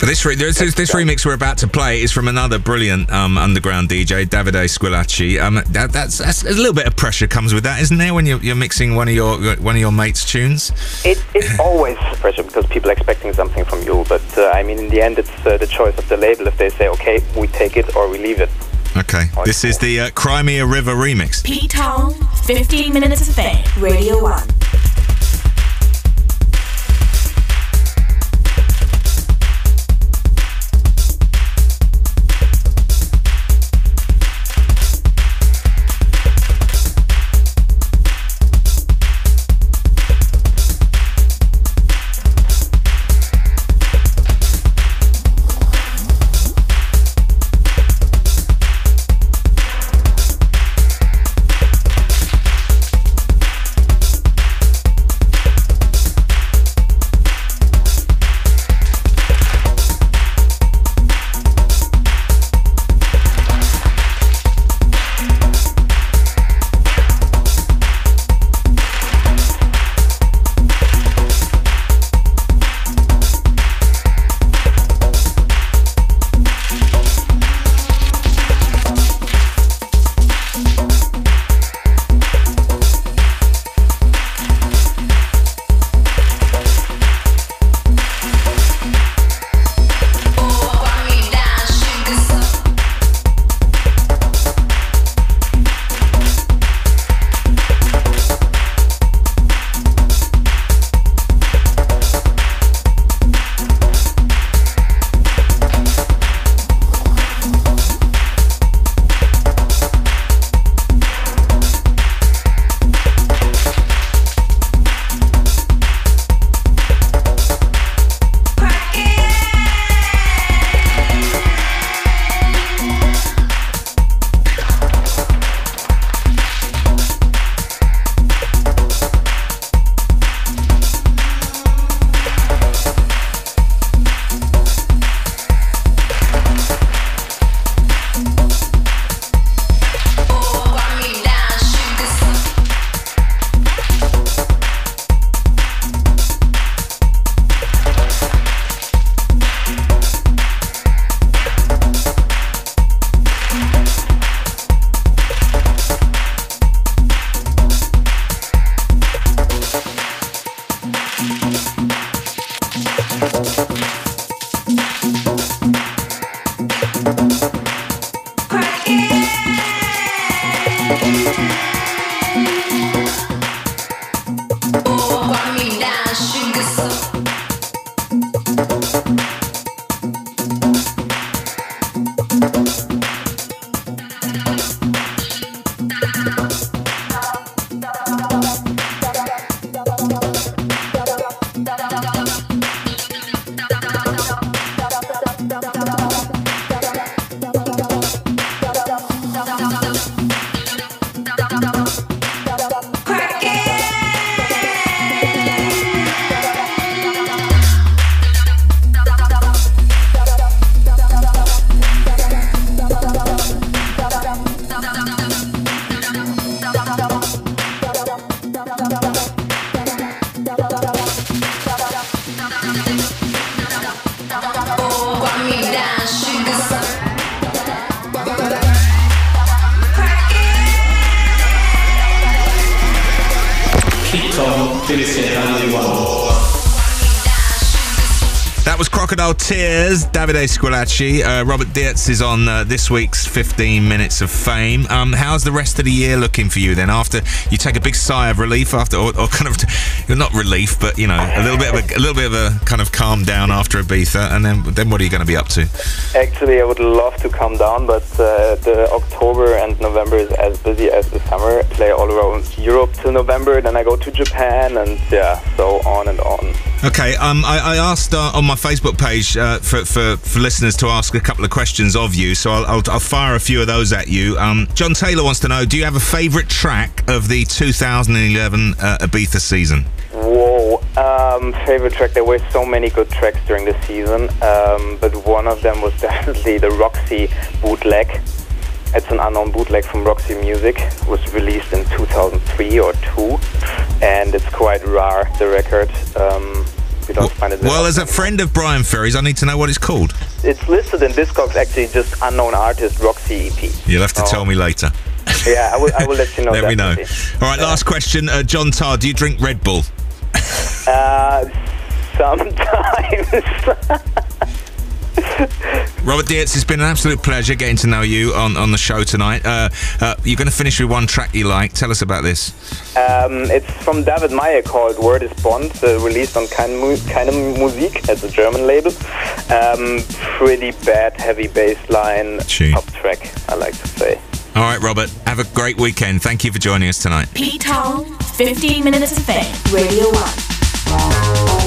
But this, re- this, this, this remix we're about to play is from another brilliant um, underground DJ, Davide Squillace. Um, that, that's, that's a little bit of pressure comes with that, isn't there? When you're, you're mixing one of your one of your mates' tunes. It, it's always pressure because people are expecting something from you, but uh, I mean, in the end, it's uh, the choice of the label if they say, okay, we take it or we leave it. Okay, this is the uh, Crimea River remix. Pete Tong, 15 minutes of fame, Radio 1. Tears, Davide Squillace. Uh, Robert Dietz is on uh, this week's 15 Minutes of Fame. Um, how's the rest of the year looking for you then? After you take a big sigh of relief after, or, or kind of, not relief, but you know, a little bit of a, a little bit of a kind of calm down after Ibiza, and then then what are you going to be up to? Actually, I would love to calm down, but uh, the October and November is as busy as the summer. Play all around Europe till November, then I go to Japan, and yeah, so on and on. Okay, um, I, I asked uh, on my Facebook page uh, for, for, for listeners to ask a couple of questions of you, so I'll, I'll, I'll fire a few of those at you. Um, John Taylor wants to know Do you have a favourite track of the 2011 uh, Ibiza season? Whoa, um, favorite track. There were so many good tracks during the season, um, but one of them was definitely the Roxy bootleg. It's an unknown bootleg from Roxy Music. It was released in 2003 or 2, and it's quite rare, the record. Um, you don't find it. Well, as a friend of Bryan Ferry's, I need to know what it's called. It's listed in Discogs, actually, just unknown artist Roxy EP. You'll have to Oh. tell me later. Yeah, I will, I will let you know. Let me know. All right, last question. Uh, John Tarr, do you drink Red Bull? Uh, sometimes. Robert Dietz, it's been an absolute pleasure getting to know you on, on the show tonight. Uh, uh, you're going to finish with one track you like. Tell us about this. Um, it's from David Mayer called Word is Bond, uh, released on Keine, Mu- Keine Musik, as a German label. Um, pretty bad, heavy bass line, top track, I like to say. All right, Robert, have a great weekend. Thank you for joining us tonight. Pete Tong, 15 minutes of fame. Radio 1.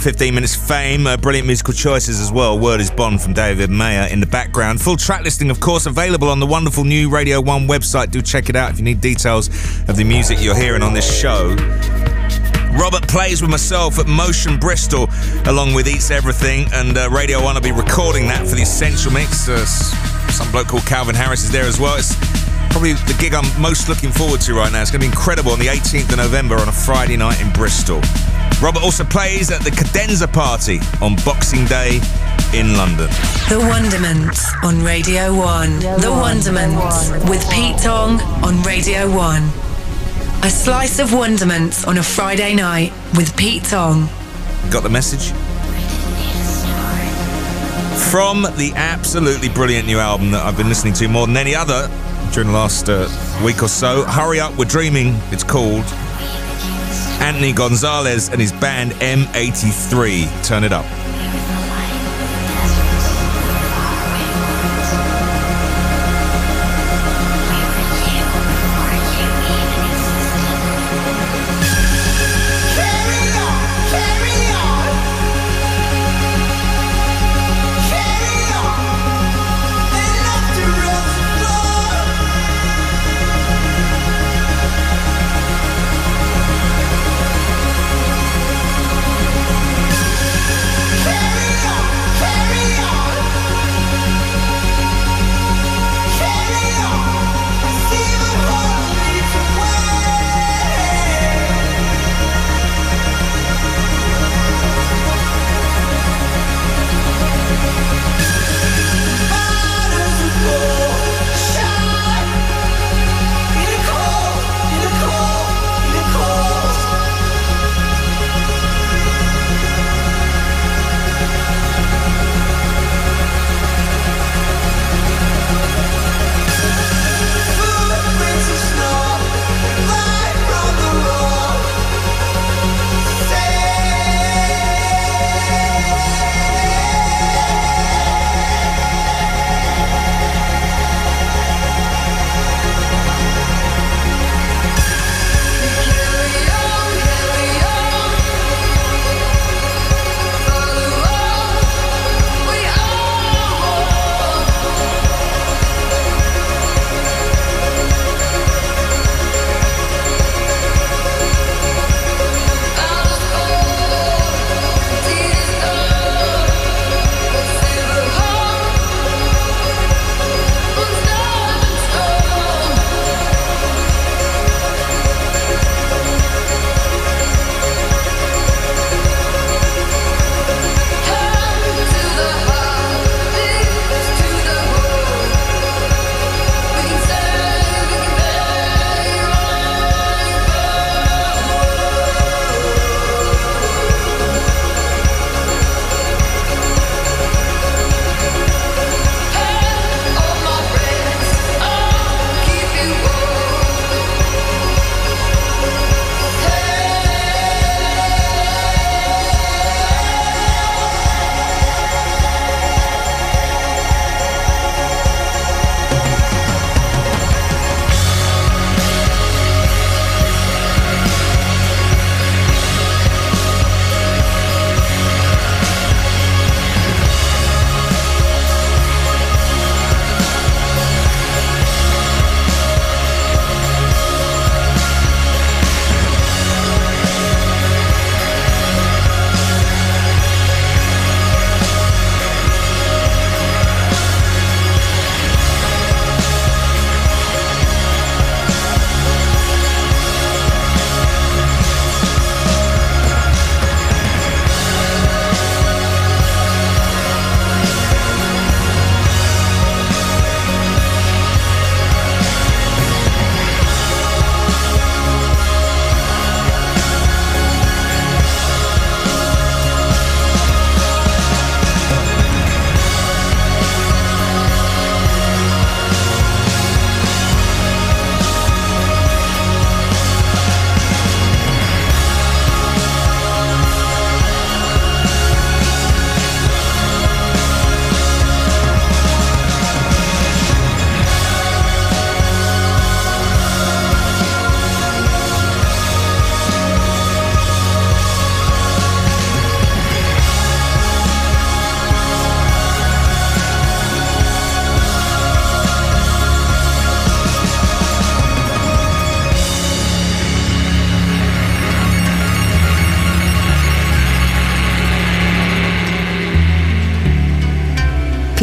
15 minutes fame. Uh, brilliant musical choices as well. Word is Bond from David Mayer in the background. Full track listing, of course, available on the wonderful new Radio 1 website. Do check it out if you need details of the music you're hearing on this show. Robert plays with myself at Motion Bristol, along with Eats Everything, and uh, Radio 1 will be recording that for the Essential Mix. Uh, some bloke called Calvin Harris is there as well. It's probably the gig I'm most looking forward to right now. It's going to be incredible on the 18th of November on a Friday night in Bristol. Robert also plays at the Cadenza Party on Boxing Day in London. The Wonderments on Radio 1. The Wonderments with Pete Tong on Radio 1. A slice of Wonderments on a Friday night with Pete Tong. Got the message? From the absolutely brilliant new album that I've been listening to more than any other during the last uh, week or so. Hurry Up, We're Dreaming, it's called. Anthony Gonzalez and his band M83. Turn it up.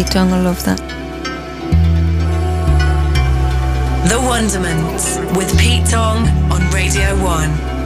Tong, I love that. The Wonderments with Pete Tong on Radio 1.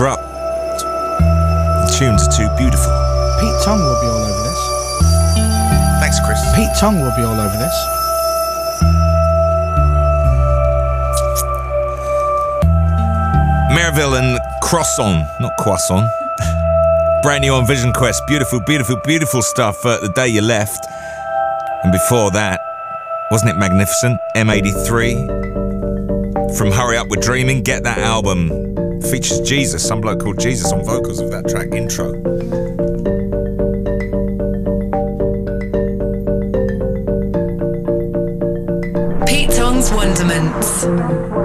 Really want to interrupt. The tunes are too beautiful. Pete Tong will be all over this. Thanks, Chris. Pete Tong will be all over this. Merveille and Croissant, not Croissant. Brand new on Vision Quest. Beautiful, beautiful, beautiful stuff. Uh, the day you left. And before that, wasn't it magnificent? M83 from Hurry Up We're Dreaming. Get that album. Features Jesus, some bloke called Jesus on vocals of that track intro. Pete Tong's Wonderments.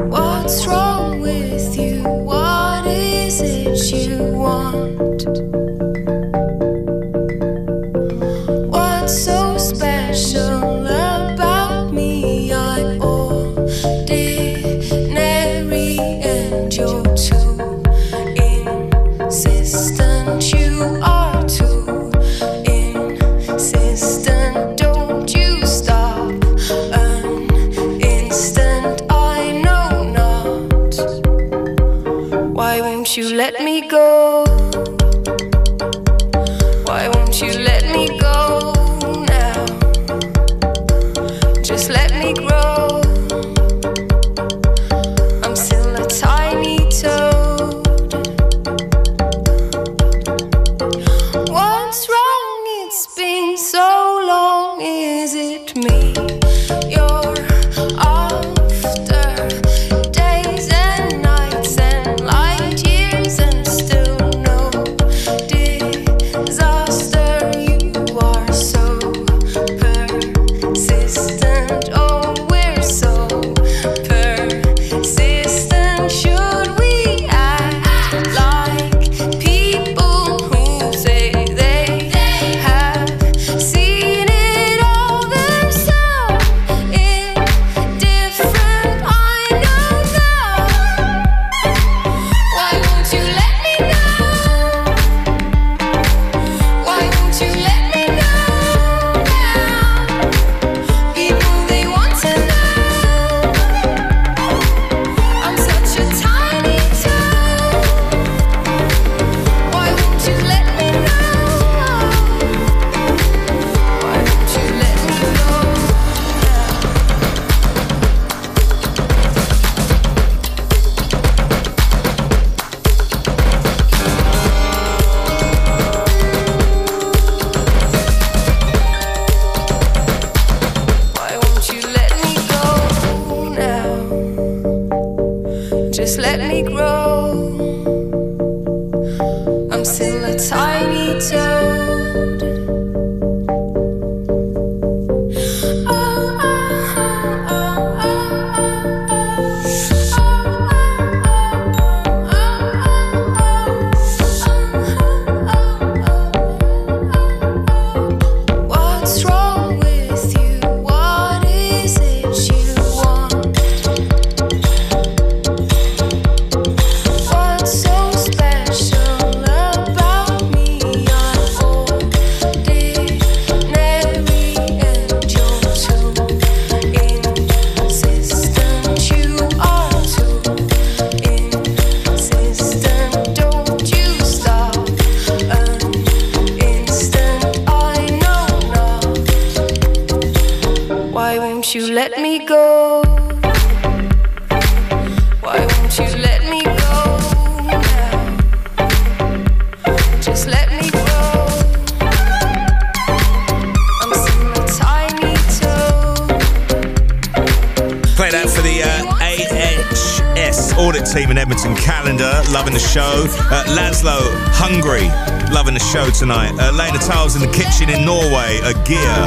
Edmonton calendar. Loving the show. Uh, Laszlo, hungry. Loving the show tonight. Uh, Lena Tiles in the kitchen in Norway. A gear.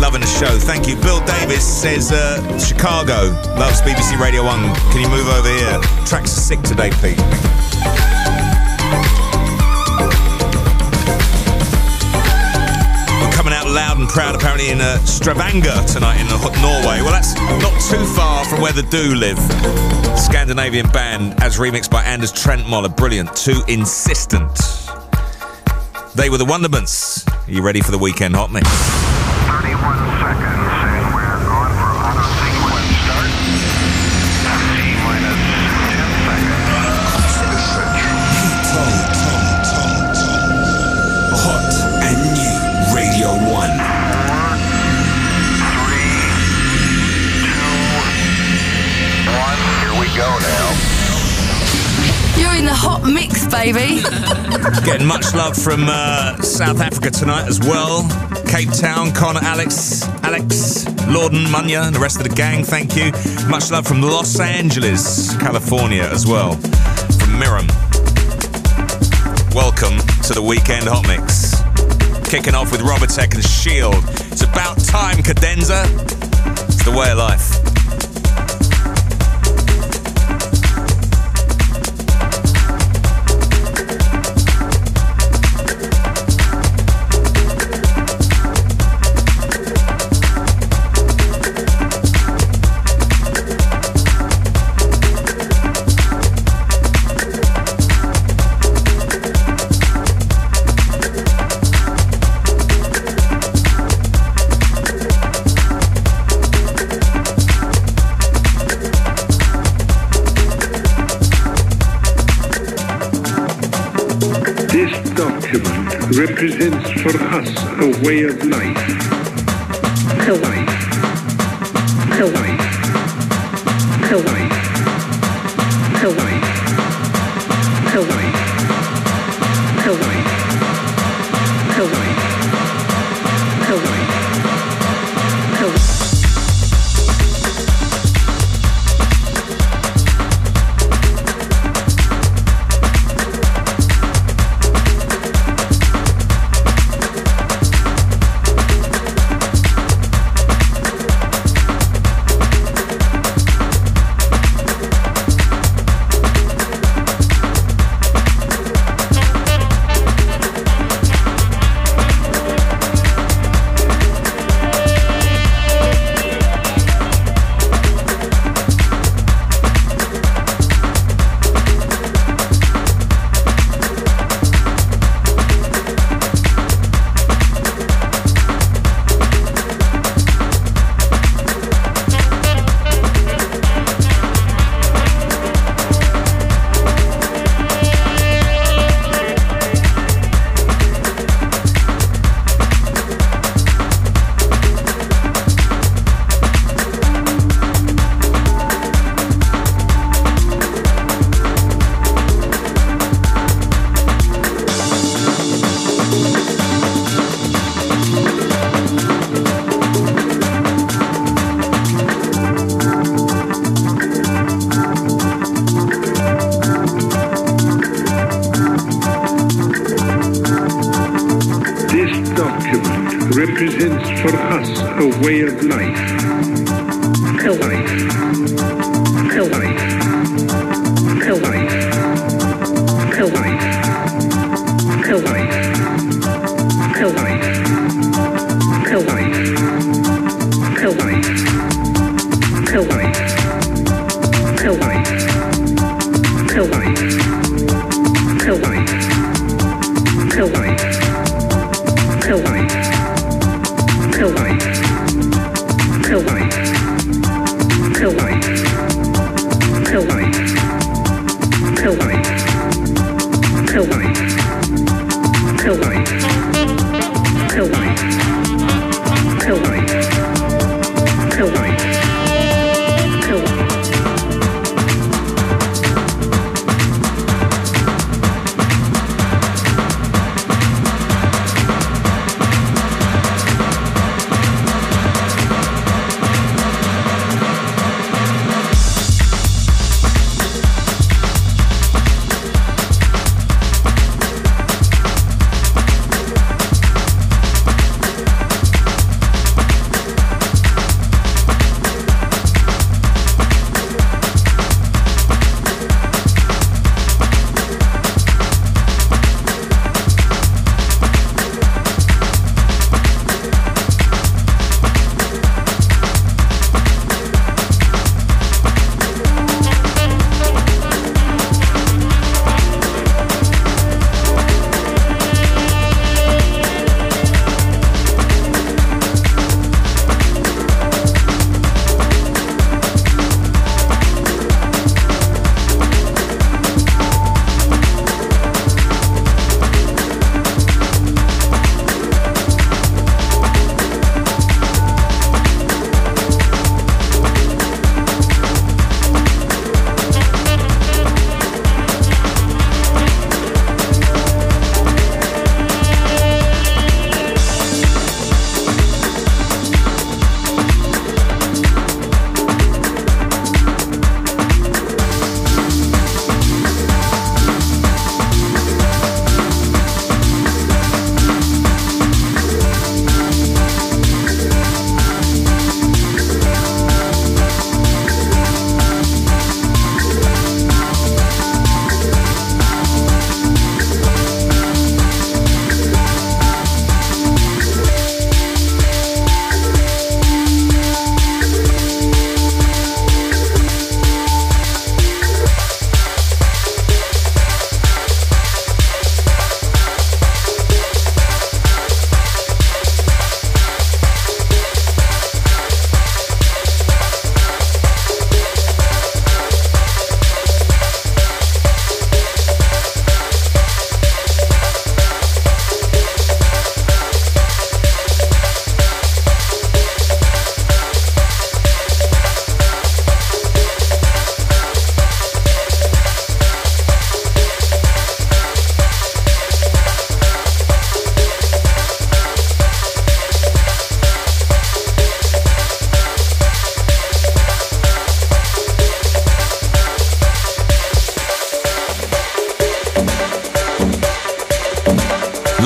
Loving the show. Thank you. Bill Davis says uh, Chicago loves BBC Radio 1. Can you move over here? Tracks are sick today, Pete. And proud apparently in uh, Stavanger tonight in Norway. Well, that's not too far from where the Dø live. Scandinavian band as remixed by Anders Trent Trentemøller. Brilliant. Too insistent. They were the Wonderments. Are you ready for the weekend hot mix? Mix, baby. Getting much love from uh, South Africa tonight as well. Cape Town, Connor, Alex, Alex, Lorden, Munya, and the rest of the gang, thank you. Much love from Los Angeles, California as well. From Miram. Welcome to the weekend hot mix. Kicking off with Robotech and Shield. It's about time, Cadenza. It's the way of life. Document represents for us a way of life. A life. A life. A life. Way of life.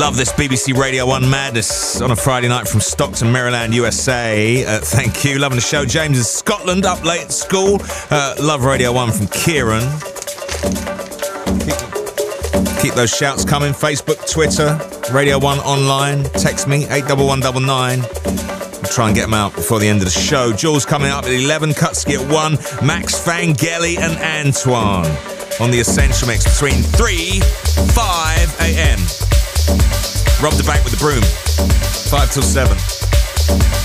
Love this BBC Radio 1 madness on a Friday night from Stockton, Maryland, USA. Uh, thank you. Loving the show. James in Scotland, up late at school. Uh, love Radio 1 from Kieran. Keep, those shouts coming. Facebook, Twitter, Radio 1 online. Text me, 81199. We'll try and get them out before the end of the show. Jules coming up at 11, Kutski at 1, Max Vangeli and Antoine on the Essential Mix between 3, 5 a.m. Rob da Bank with the broom. 5 till 7.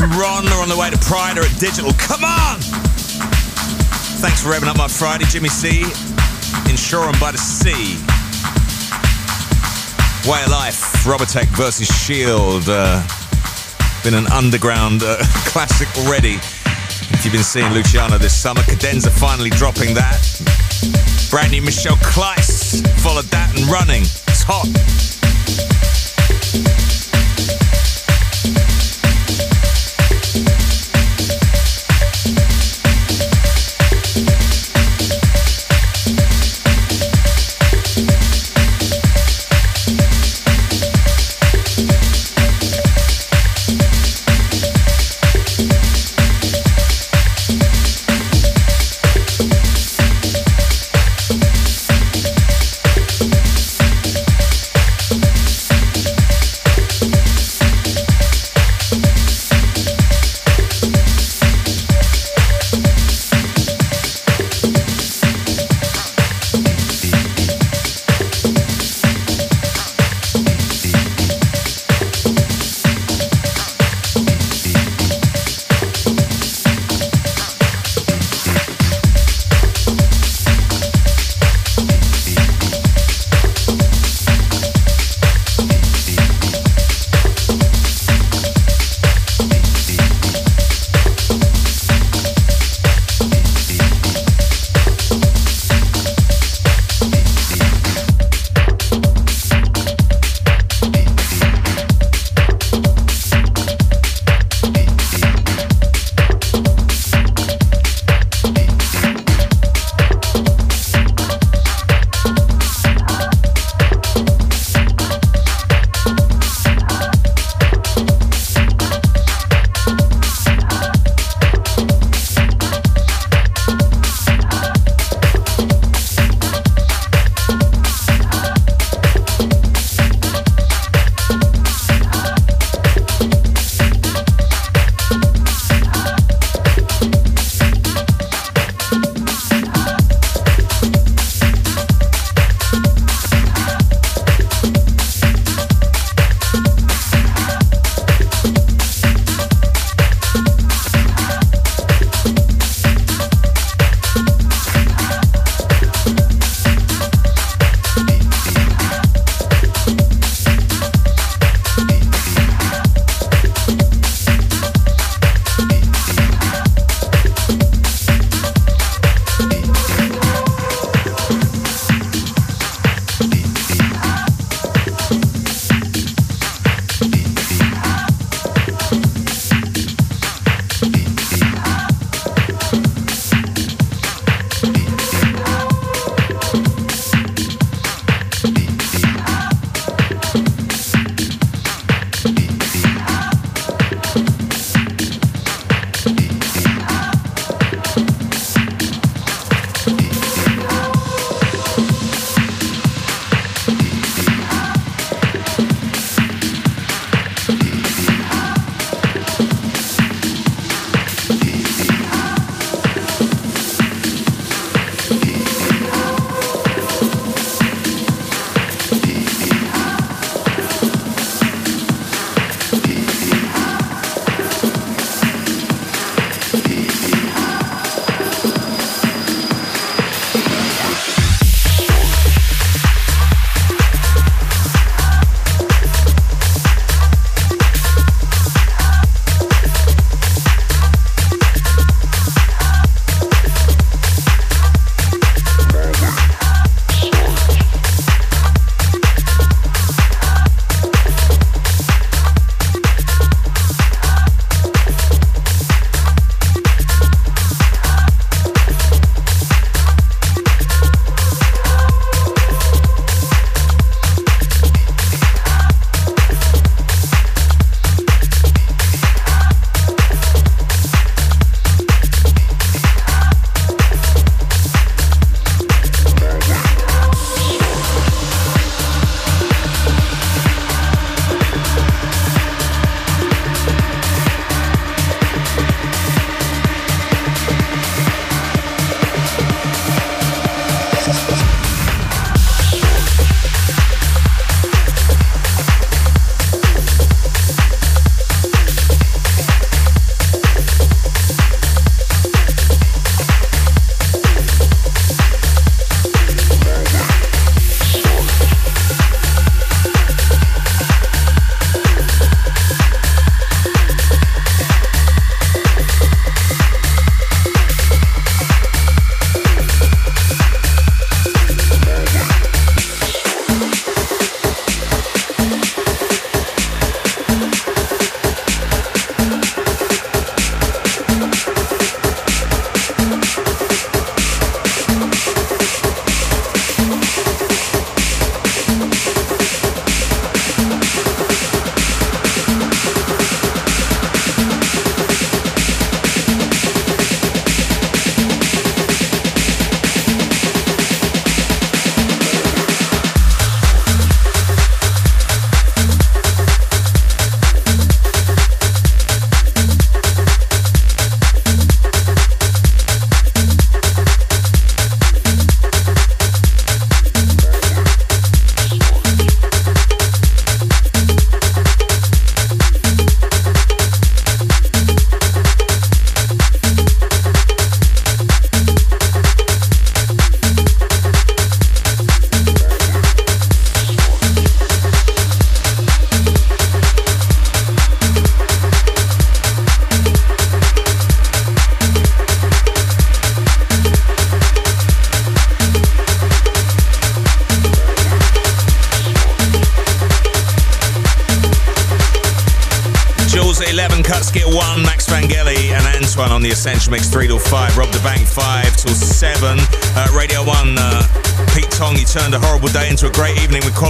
Pride are on the way to Pride at Digital. Come on! Thanks for revving up my Friday, Jimmy C. in Shoreham by the Sea. Way of Life, Robotech versus Shield. Uh, been an underground uh, classic already. If you've been seeing Luciano this summer, Cadenza finally dropping that. Brand new Michel Cleis followed that and running. It's hot.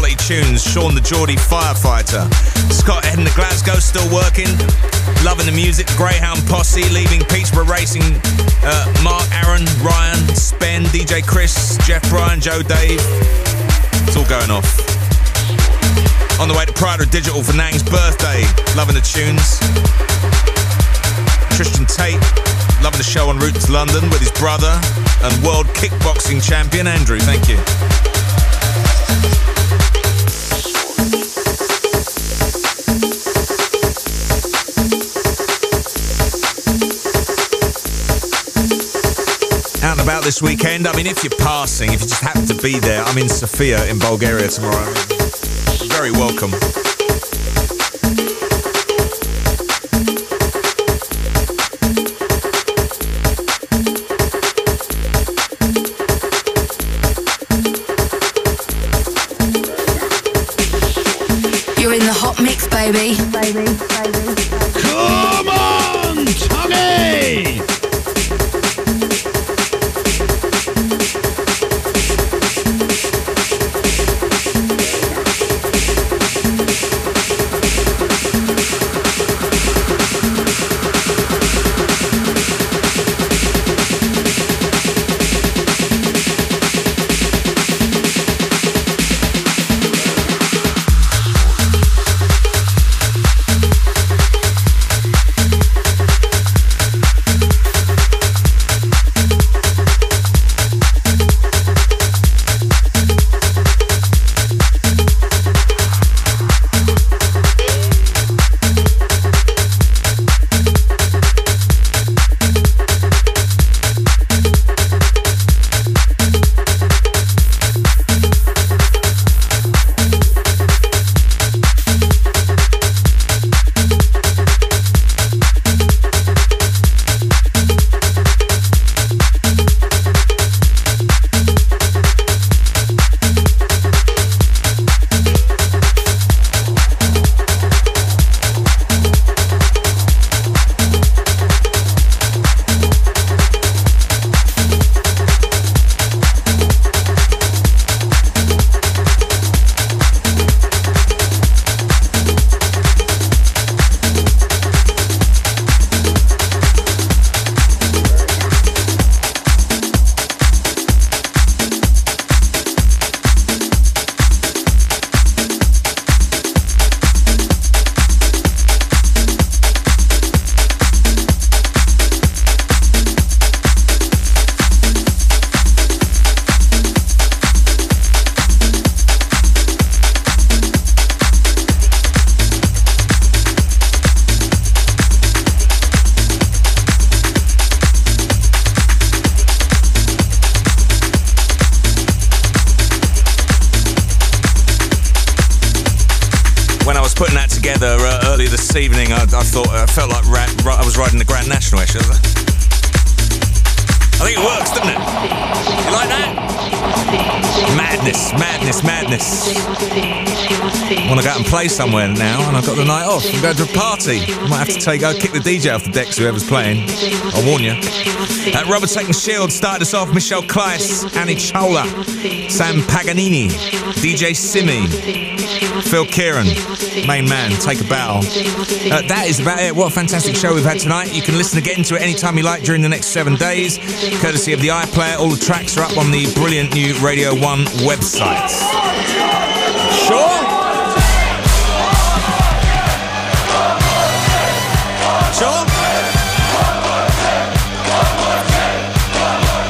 Quality tunes, Sean the Geordie Firefighter, Scott heading to Glasgow, still working, loving the music, Greyhound Posse, leaving Peterborough Racing, uh, Mark, Aaron, Ryan, Spen, DJ Chris, Jeff Bryan, Joe Dave, it's all going off. On the way to Prada Digital for Nang's birthday. Loving the tunes. Tristan Tate, loving the show on route to London with his brother and world kickboxing champion Andrew. Thank you. This weekend. I mean, if you're passing, if you just happen to be there, I'm in Sofia in Bulgaria tomorrow. Very welcome. Might have to take, go kick the DJ off the decks, whoever's playing. I'll warn you. Uh, Robert Taking Shield started us off. Michel Cleis, Annie Chola, Sam Paganini, DJ Simi, Phil Kieran, main man. Take a bow. Uh, that is about it. What a fantastic show we've had tonight. You can listen and get into it anytime you like during the next seven days, courtesy of the iPlayer. All the tracks are up on the brilliant new Radio 1 website.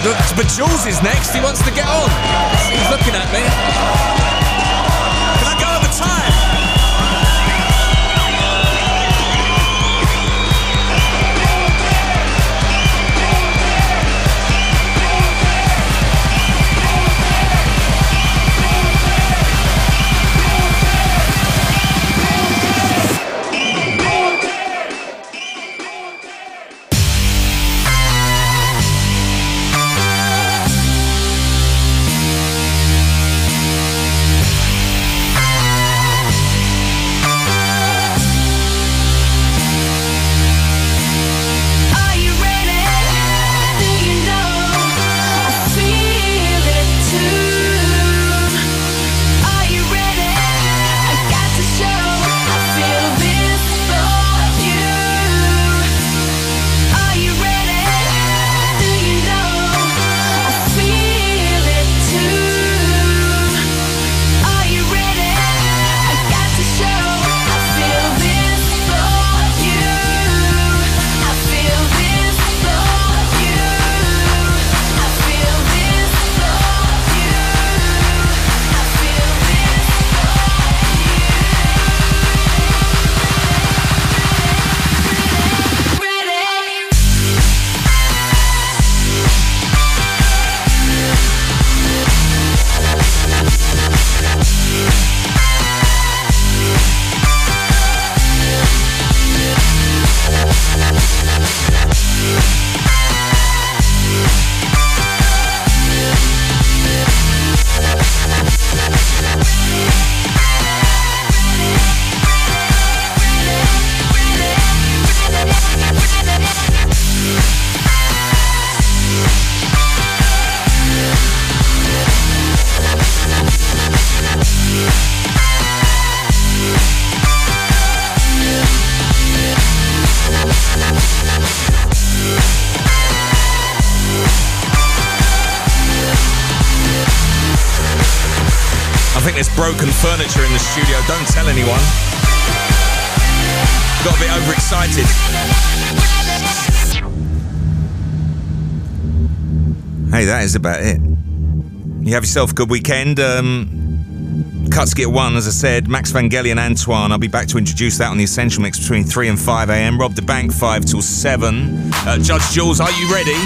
Look, but Jules is next. He wants to get on. He's looking at me. Is about it. You have yourself a good weekend. Um, Cuts get one, as I said. Max Vangeli and Antoine. I'll be back to introduce that on the Essential Mix between 3 and 5 a.m. Rob da Bank, 5 till 7. Uh, Judge Jules, are you ready?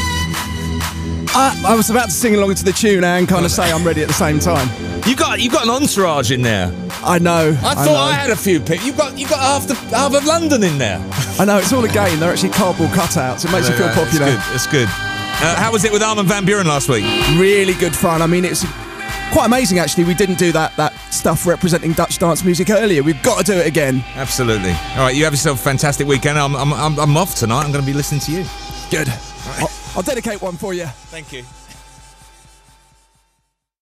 I, I was about to sing along to the tune and kind of say I'm ready at the same time. You got you got an entourage in there. I know. I thought know. I, had a few people. You got you got half the half of London in there. I know it's all a game. They're actually cardboard cutouts. It makes you feel popular. good. That's good. Uh, how was it with Armin van Buuren last week? Really good fun. I mean, it's quite amazing actually. We didn't do that that stuff representing Dutch dance music earlier. We've got to do it again. Absolutely. All right, you have yourself a fantastic weekend. I'm I'm, I'm, I'm off tonight. I'm going to be listening to you. Good. I'll, I'll dedicate one for you. Thank you.